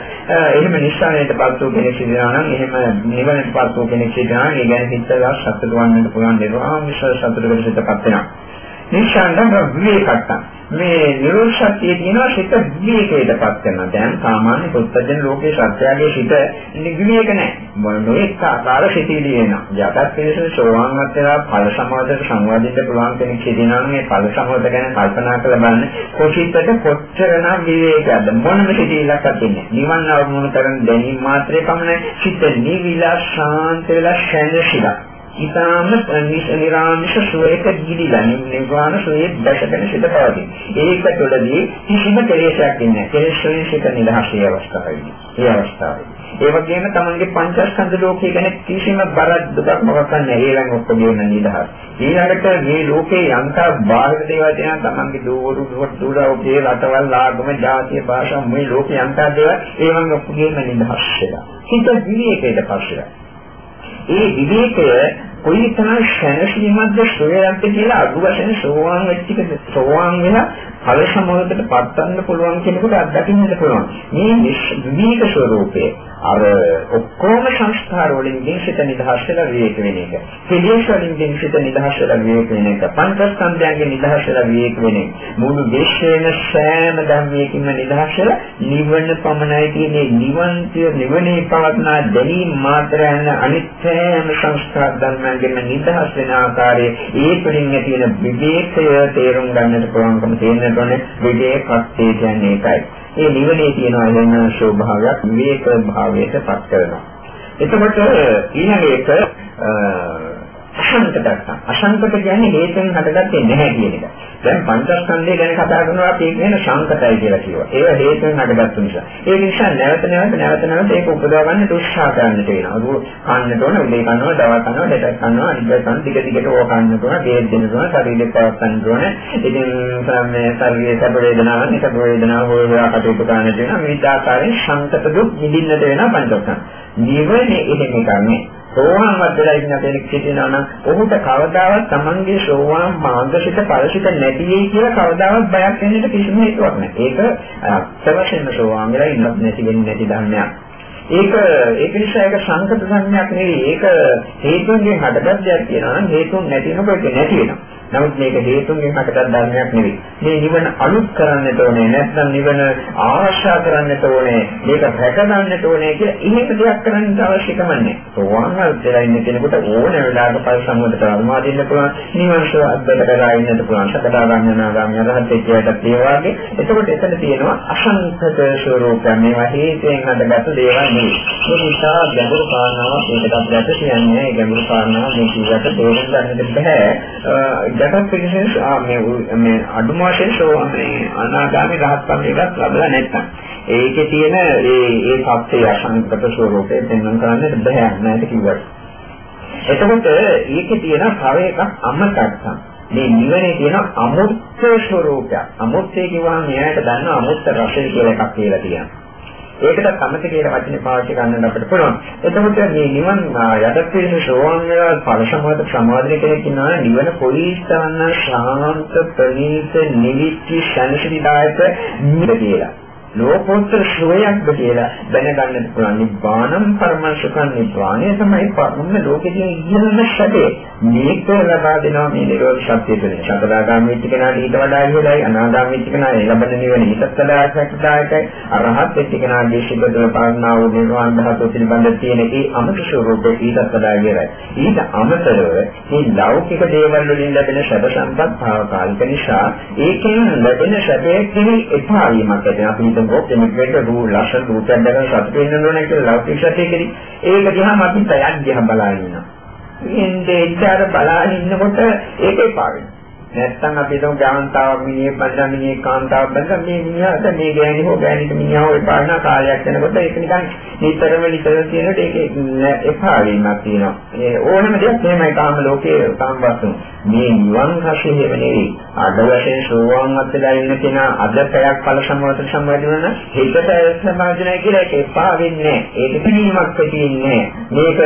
එහෙම නිස්සාරණයටපත් වූ කෙනෙක් සිටිනවා නම් එහෙම නිවනටපත් වූ කෙනෙක් සිටිනවා නම් ඒ ගැන හිතලා සතුට වන්නට පුළුවන් දේවා විශ්වාස සතුටකට සිතපත් වෙනවා. නිස්සාරණ විවේකට්ටම් මේ නිරෝධශක්තිය තියෙනවා සිත විවේකයටපත් කරනවා. දැන් සාමාන්‍ය පුත්තජන ලෝකේ සත්‍යයේ සිත නිවිවේක නැහැ. මොනෙක් ආකාර සිටිවිලි වෙනවා. යටත් පිළිසෙ සෝවාන්වත් වෙලා ඵල සමාදයට සංවාදින්න පුළුවන් කෙනෙක් සිටිනවා මේ ඵල සමාද ගැන කල්පනා කරලා බලන්න කොසිතට කොච්චරනම් විවේකයක්ද මොනම සිටිවිලක් අතින්නේ. නිවන් අවබෝධ කරන දැනීම මාත්‍රේ පමණයි සිත නිවිලා ශාන්ත වෙලා ශැනසිලා. ඊටාම නිරාමිෂ සුවයක ගිලිලා නිර්වාණ සුවයේ දැකගෙන සිට පවතින. ඒක තුළදී කිසිම කෙලෙසක් නැහැ. කෙලෙස් වලින් සිට නිදහසේ අවස්ථාවයි. ඒ අවස්ථාවයි. ඒ වගේම තමන්ගේ පංචස්කන්ධ ලෝකයේ ගැන කිසිම බරක් දුකක් මොකක් නැහැ. ඒලන් ඔක්කොම නිදහස්. ඊළඟට මේ ලෝකේ යන්තා බාහිර දේවල් තියෙනවා තමන්ගේ දෝවරු දුර ඔකේ රටවල් ආගම ජාතිය භාෂා මේ ලෝකේ යන්තා දේවල් ඒවන් ඔක්කොම නිදහස් වෙලා. හිත විවේකයට පස්සේ ඒ විවේකය කොයි තරම් ශනසීමක්ද සොයන්ත කියලා අඩු වශයෙන් සෝවාන් වෙච්ච එක සෝවාන් වෙලා ඵල සමෝධයට පත්වන්න පුළුවන් කෙනෙකුට අත්දකින්නට පුළුවන්. මේ විවිධ ස්වરૂපයේ අර ඔක්කොම සංස්කාර වලින් දිනසිත නිදහස් වෙලා විවේක වෙන එක. කෙලෙස් වලින් දිනසිත නිදහස් වෙලා විවේක වෙන එක. පංචස්කන්ධයන්ගෙන් නිදහස් වෙලා විවේක වෙන එක. මුළු දේශේන සෑම ධර්මයකින්ම නිදහස් වෙලා නිවන පමණයි කියන්නේ නිවන් කිය නිවනේ පවත්නා දැනීම මාත්‍රයන් අනිත්‍යම සංස්කාර ධර්මයන්ගෙන් නිදහස් වෙන ආකාරයේ ඒ තුළින් ඇති වෙන විවේකය තේරුම් ගන්නට පුළුවන්කම තියෙන කරන විවේකත්වය කියන්නේ ඒකයි. ඒ නිවනේ තියෙන වෙන ස්වභාවයක් විවේක භාවයට පත් කරනවා. එතකොට ඊළඟ එක අසංකත දක්වා. අසංකත කියන්නේ හේතුන් හටගත්තේ නැහැ කියන එක. දැන් පංචස්කන්ධය ගැන කතා කරනවා අපි කියන සංකතයි කියලා කියනවා. ඒව හේතුන් හටගත්තු නිසා. ඒ නිසා නැවත නැවත නැවත නැවත ඒක උපදවා ගන්න උත්සාහ කරන්නට වෙනවා. ඒක කන්නට ඕන, උදේ කනවා, දවල් කනවා, දෙටක් කනවා, අනිත් කන ටික ටිකට ඕක කන්නට ඕන, බේත් දෙන්න ඕන, ශරීරේ පවත්වන්න ඕන. ඉතින් මේ ශරීරයේ සැප වේදනාවන්, එක වේදනාව හොය හොයා කටයුතු කරන්නට වෙනවා. විවිධ ආකාරයෙන් සංකත දුක් විඳින්නට වෙනවා පංචස්කන්ධ. නිවනේ එහෙම කරන්නේ සෝවාන් වදලා ඉන්න කෙනෙක් සිටිනවා නම් ඔහුට කවදාවත් Tamange සෝවාන් මාර්ගසිත ඵලසිත නැති වෙයි කියලා කවදාවත් බයක් වෙන්නට කිසිම හේතුවක් නැහැ. ඒක අත්‍යවශ්‍යම සෝවාන් වෙලා ඉන්නත් නැති වෙන්නේ නැති ධර්මයක්. ඒක ඒක නිසා ඒක සංකත සංඥාවක් නෙවෙයි. ඒක හේතුන්ගෙන් හටගත් දෙයක් කියනවා නම් හේතුන් නැති වෙනකොට නැති වෙනවා. නමුත් මේක හේතුන්ගෙන් හටගත් ධර්මයක් නෙවෙයි. මේ නිවන අලුත් කරන්නට ඕනේ නැත්නම් නිවන ආශා කරන්නට ඕනේ. මේක රැකගන්නට ඕනේ කියලා එහෙම දෙයක් කරන්න අවශ්‍ය කමන්නේ. සෝවාන් වෙලා ඉන්න කෙනෙකුට ඕන වෙලාවක පල් සම්මුදට අනුමා දෙන්න පුළුවන්. නිවන සුවද්දට කරලා ඉන්නට පුළුවන්. සකදා ගන්න නාගාමී අරහත් එක්කයට ඒ වගේ. එතකොට එතන තියෙනවා අසංකත ස්වરૂපය. මේවා හේතෙන් හටගත් දේවල් නෙවෙයි. ඒක නිසා ගැඹුරු කාරණාවක් ඒකට අපිට කියන්නේ ගැඹුරු කාරණාවක් මේ කීවට තේරුම් ගන්නට බෑ. ජගත් පිළිසෙස් මේ මේ අඩුම වශයෙන් සෝවාන් අනාගාමී රහත් ඵලයකට ලැබලා නැත්නම් ඒකේ තියෙන ඒ ඒ සත්‍යය අසංකත ස්වરૂපයෙන් පෙන්වන්න කරන්නට බෑ නේද කිව්වා. එතකොට ඒකේ තියෙන තව එකක් අමතක්කම්. මේ නිවනේ තියෙන අමුත්‍ය ස්වરૂපයක්. අමුත්‍ය කියවහම මෙයාට දන්න අමුත්‍ය රසය කියලා එකක් කියලා තියෙනවා. ඒකට සමත කියලා වචනේ පාවිච්චි කරන්න අපිට පුළුවන්. එතකොට මේ නිවන් යටත් වෙන සෝවාන් වෙලා ඵල සමාද සමාධිය කෙනෙක් ඉන්නවා නිවන පොලිස්තරන්න ශාන්ත ප්‍රණීත නිවිච්ච ශනසිදායක නිවන කියලා. ලෝකෝත්තර සුවයක්ද කියලා දැනගන්නත් පුළුවන්. නිබ්බානම් පරමසුඛං නිබ්බාණය තමයි පරම ලෝකයේ ඉහළම සැපේ. මේක ලබා දෙනවා මේ නිරෝධ සත්‍ය තුළින්. සතරාගාමී වෙච්ච කෙනාට ඊට වඩා ඉහළයි. අනාගාමී වෙච්ච කෙනා ලබන නිවන ඊටත් වඩා සැපදායකයි. අරහත් වෙච්ච කෙනාගේ සිබ්බදල පාරණා වූ නිර්වාණ ධාතුව පිළිබඳ තියෙන ඒ අමත ස්වરૂපේ ඊටත් වඩා ඉහළයි. ඊට අමතරව මේ ලෞකික දේවල් වලින් ලැබෙන සැප සම්පත් භාවකාලික නිසා ඒකෙන් ලැබෙන සැපේ කිසි එපා වීමක් ඇති. අපි හිතමුකෝ කෙනෙක්ට රූ ලක්ෂණ රූපයක් දැකලා සතුට වෙන්න ඕන කියලා ලෞකික සත්‍යකදී ඒක දිහාම අපි තයන් දිහා බලන ඉන්නවා. ඉන්නේ ඉතර බලන ඉන්නකොට ඒකේ පාවෙන. නැත්තම් අපි හිතමු ගාන්තාවක් මිනිහෙක් බඳලා මිනිහෙක් කාන්තාවක් බඳලා මේ මිනිහාට මේ ගෑණි හෝ ගෑණිට මිනිහා හෝ එපා වෙන කාලයක් යනකොට ඒක නිකන් නිතරම නිතර තියෙනට ඒක එපා වීමක් තියෙනවා. ඒ ඕනම දෙයක් එහෙමයි කාම ලෝකයේ සම්බන්ධ මේ නිවන් රසය නෙවෙයි. අද වශයෙන් සෝවාන් වත්ලා ඉන්න කෙනා අද පැයක් ඵල සම්මත සම්බන්ධ වෙන හිතට සමාජනය කියලා ඒක එපා වෙන්නේ නැහැ. ඒක පිළිමක් වෙන්නේ නැහැ. මේක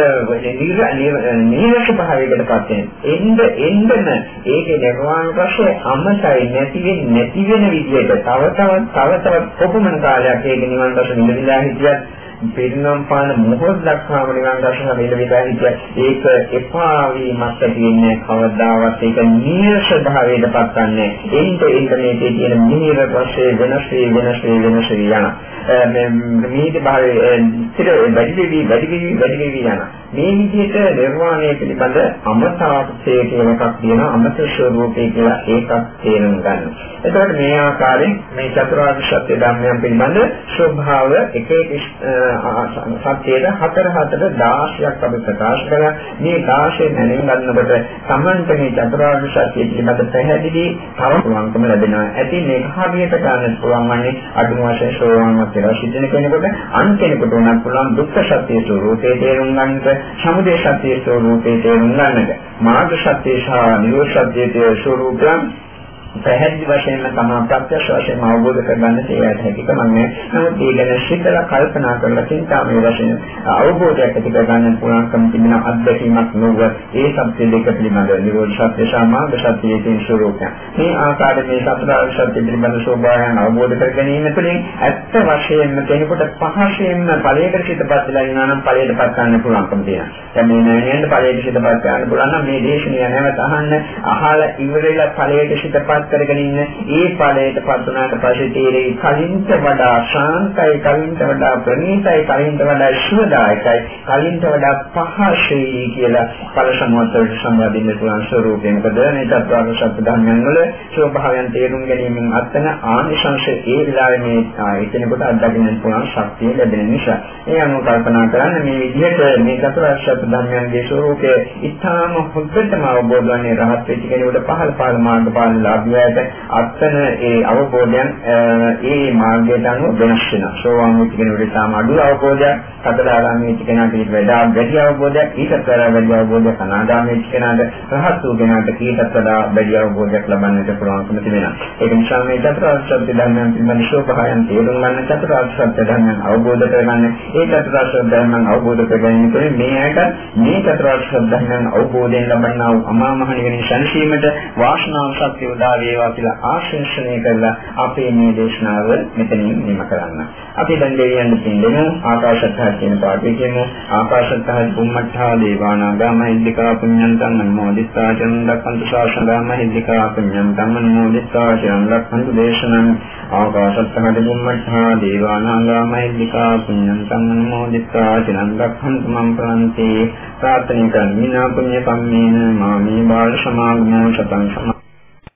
නිරස භාවයකට පත් වෙන. එන්න එන්නම ඒකේ නිර්වාණ රසය අමතයි නැති වෙන්නේ නැති වෙන විදිහට තව තවත් තව තවත් කොපමණ කාලයක් ඒක නිවන් රස විඳලා හිටියත් පිරිනම් පාන මොහොත දක්වාම නිවන් දර්ශන වේල විදා හිටිය ඒක එපා වීමක් තියෙන්නේ කවදාවත් ඒක නීරස භාවයට පත්වන්නේ එන්ට එන්ට මේකේ තියෙන නීර රසයේ වෙනස් වේ වෙනස් වේ වෙනස් වේ යන මේ මේක භාවයේ ඉතින් වැඩි වෙවි වැඩි වෙවි වැඩි වෙවි යන මේ විදිහට නිර්වාණය පිළිබඳ අමතාවසේ කියන එකක් තියෙනවා අමත ස්වરૂපේ කියලා ඒකක් තේරුම් ගන්න. එතකොට මේ ආකාරයෙන් මේ චතුරාර්ය සත්‍ය ධර්මයන් පිළිබඳ ස්වභාව එක එක සත්‍යයට හතර හතර 16ක් අපි ප්‍රකාශ කරලා මේ 16 නැණින් ගන්නකොට සම්මන්ත මේ චතුරාර්ය සත්‍ය පිළිබඳ පැහැදිලි තව පුළුවන්කම ලැබෙනවා. ඇති මේක හරියට ගන්න පුළුවන් වන්නේ අඩුම වශයෙන් ශ්‍රවණවත් වෙලා සිටින කෙනෙකුට අන් කෙනෙකුට උනත් පුළුවන් දුක්ඛ සත්‍ය ස්වરૂපේ තේරුම් ගන්නට, සමුදය සත්‍ය ස්වરૂපේ තේරුම් ගන්නට, මාර්ග සත්‍ය සහ නිරෝධ සත්‍යයේ ස්වરૂපයන් පැහැදිලි වශයෙන්ම තමා ප්‍රත්‍යක්ෂ වශයෙන්ම අවබෝධ කරගන්න තියෙන හැකියාවක් නැහැ. නමුත් ඒ ගැන සිතලා කල්පනා කරලා චින්තාමය වශයෙන් අවබෝධයක් ඇති කරගන්න පුළුවන්කම තිබෙන අත්දැකීමක් නොව ඒ සත්‍ය දෙක පිළිබඳ නිරෝධ සත්‍ය සමාග සත්‍යයේ තියෙන ස්වરૂපය. මේ ආකාරයෙන් මේ සතරාර්ය සත්‍ය පිළිබඳ ස්වභාවයන් අවබෝධ කර ගැනීම තුළින් ඇත්ත වශයෙන්ම කෙනෙකුට පහසෙන්ම ඵලයකට සිතපත් වෙලා ඉන්නා නම් ඵලයටපත් ගන්න පුළුවන්කම තියෙනවා. දැන් මේ නෑනේන්ද ඵලයට සිතපත් ගන්න පුළුවන් නම් මේ දේශනිය නැවත අහන්න අහලා ඉවරෙලා ඵලයට සිතපත් පත් කරගෙන ඉන්න. ඒ ඵලයට පත් වුණාට පස්සේ තීරේ කලින්ට වඩා ශාන්තයි කලින්ට වඩා ප්‍රණීතයි කලින්ට වඩා සුවදායකයි කලින්ට වඩා පහසෙයි කියලා ඵල සමෝත්තර සම්බන්ධින්න පුළුවන් ස්වરૂපයෙන් මොකද මේ තත්වාද සත්‍ය ධර්මයන් වල ස්වභාවයන් තේරුම් ගැනීමෙන් අත්න ආනිසංශ ඒ විලාවේ මේ එතනකොට අත්දකින්න පුළුවන් ශක්තිය ලැබෙන නිසා. ඒ අනුව කල්පනා කරන්න මේ විදිහට මේ චතුරාර්ය සත්‍ය ධර්මයන්ගේ ස්වરૂපය ඉතාම හොඳටම අවබෝධ වන්නේ රහත් වෙච්ච කෙනෙකුට පහළ පහළ මාර්ගඵල ලාභ අභ්‍යයට අත්තන ඒ අවබෝධයන් ඒ මාර්ගයට අනුව වෙනස් වෙනවා. සෝවාන් වෙච්ච කෙනෙකුට තාම අඩු අවබෝධයක්, සතරාගාමී වෙච්ච කෙනාට ඊට වඩා වැඩි අවබෝධයක්, ඊටත් වඩා වැඩි අවබෝධයක්, අනාගාමී වෙච්ච කෙනාට රහත් වූ කෙනාට ඊටත් වඩා වැඩි අවබෝධයක් ලබන්නට පුළුවන්කම තිබෙනවා. ඒක නිසා මේ චතුරාර්ය සත්‍ය ධර්මයන් පිළිබඳ ශෝභායන් තේරුම් ගන්න චතුරාර්ය සත්‍ය ධර්මයන් අවබෝධ කරගන්න ඒ චතුරාර්ය සත්‍ය ධර්මයන් අවබෝධ කරගන්න තුළින් මේ ඇයට මේ චතුරාර්ය සත්‍ය ධර්මයන් අවබෝධයෙන් ලබන්නා වූ අමා මහ නිවන සංසීමට වාසනාව සත්‍ය උදා වේවා කියලා ආශිර්වාදනය කරලා අපේ මේ දේශනාව මෙතනින් නිම කරන්න. අපි දැන් දෙවියන් දෙන්න ආකාශත්හා කියන පාඩේ කියන ආකාශත්හා බුම්මඨා දේවානාගා මහින්දිකා පුඤ්ඤන්තං අනුමෝදිතා චන් දක්ඛන්තු ශාසනා මහින්දිකා පුඤ්ඤන්තං අනුමෝදිතා චන් දක්ඛන්තු දේශනං. ආකාශත්හා බුම්මඨා දේවානාගා මහින්දිකා පුඤ්ඤන්තං අනුමෝදිතා චන් දක්ඛන්තු මම් ප්‍රාන්තේ. ප්‍රාර්ථනා කරමි නා පුඤ්ඤ කම්මේන මාමේ බාල සමාගමෝ සතං සමා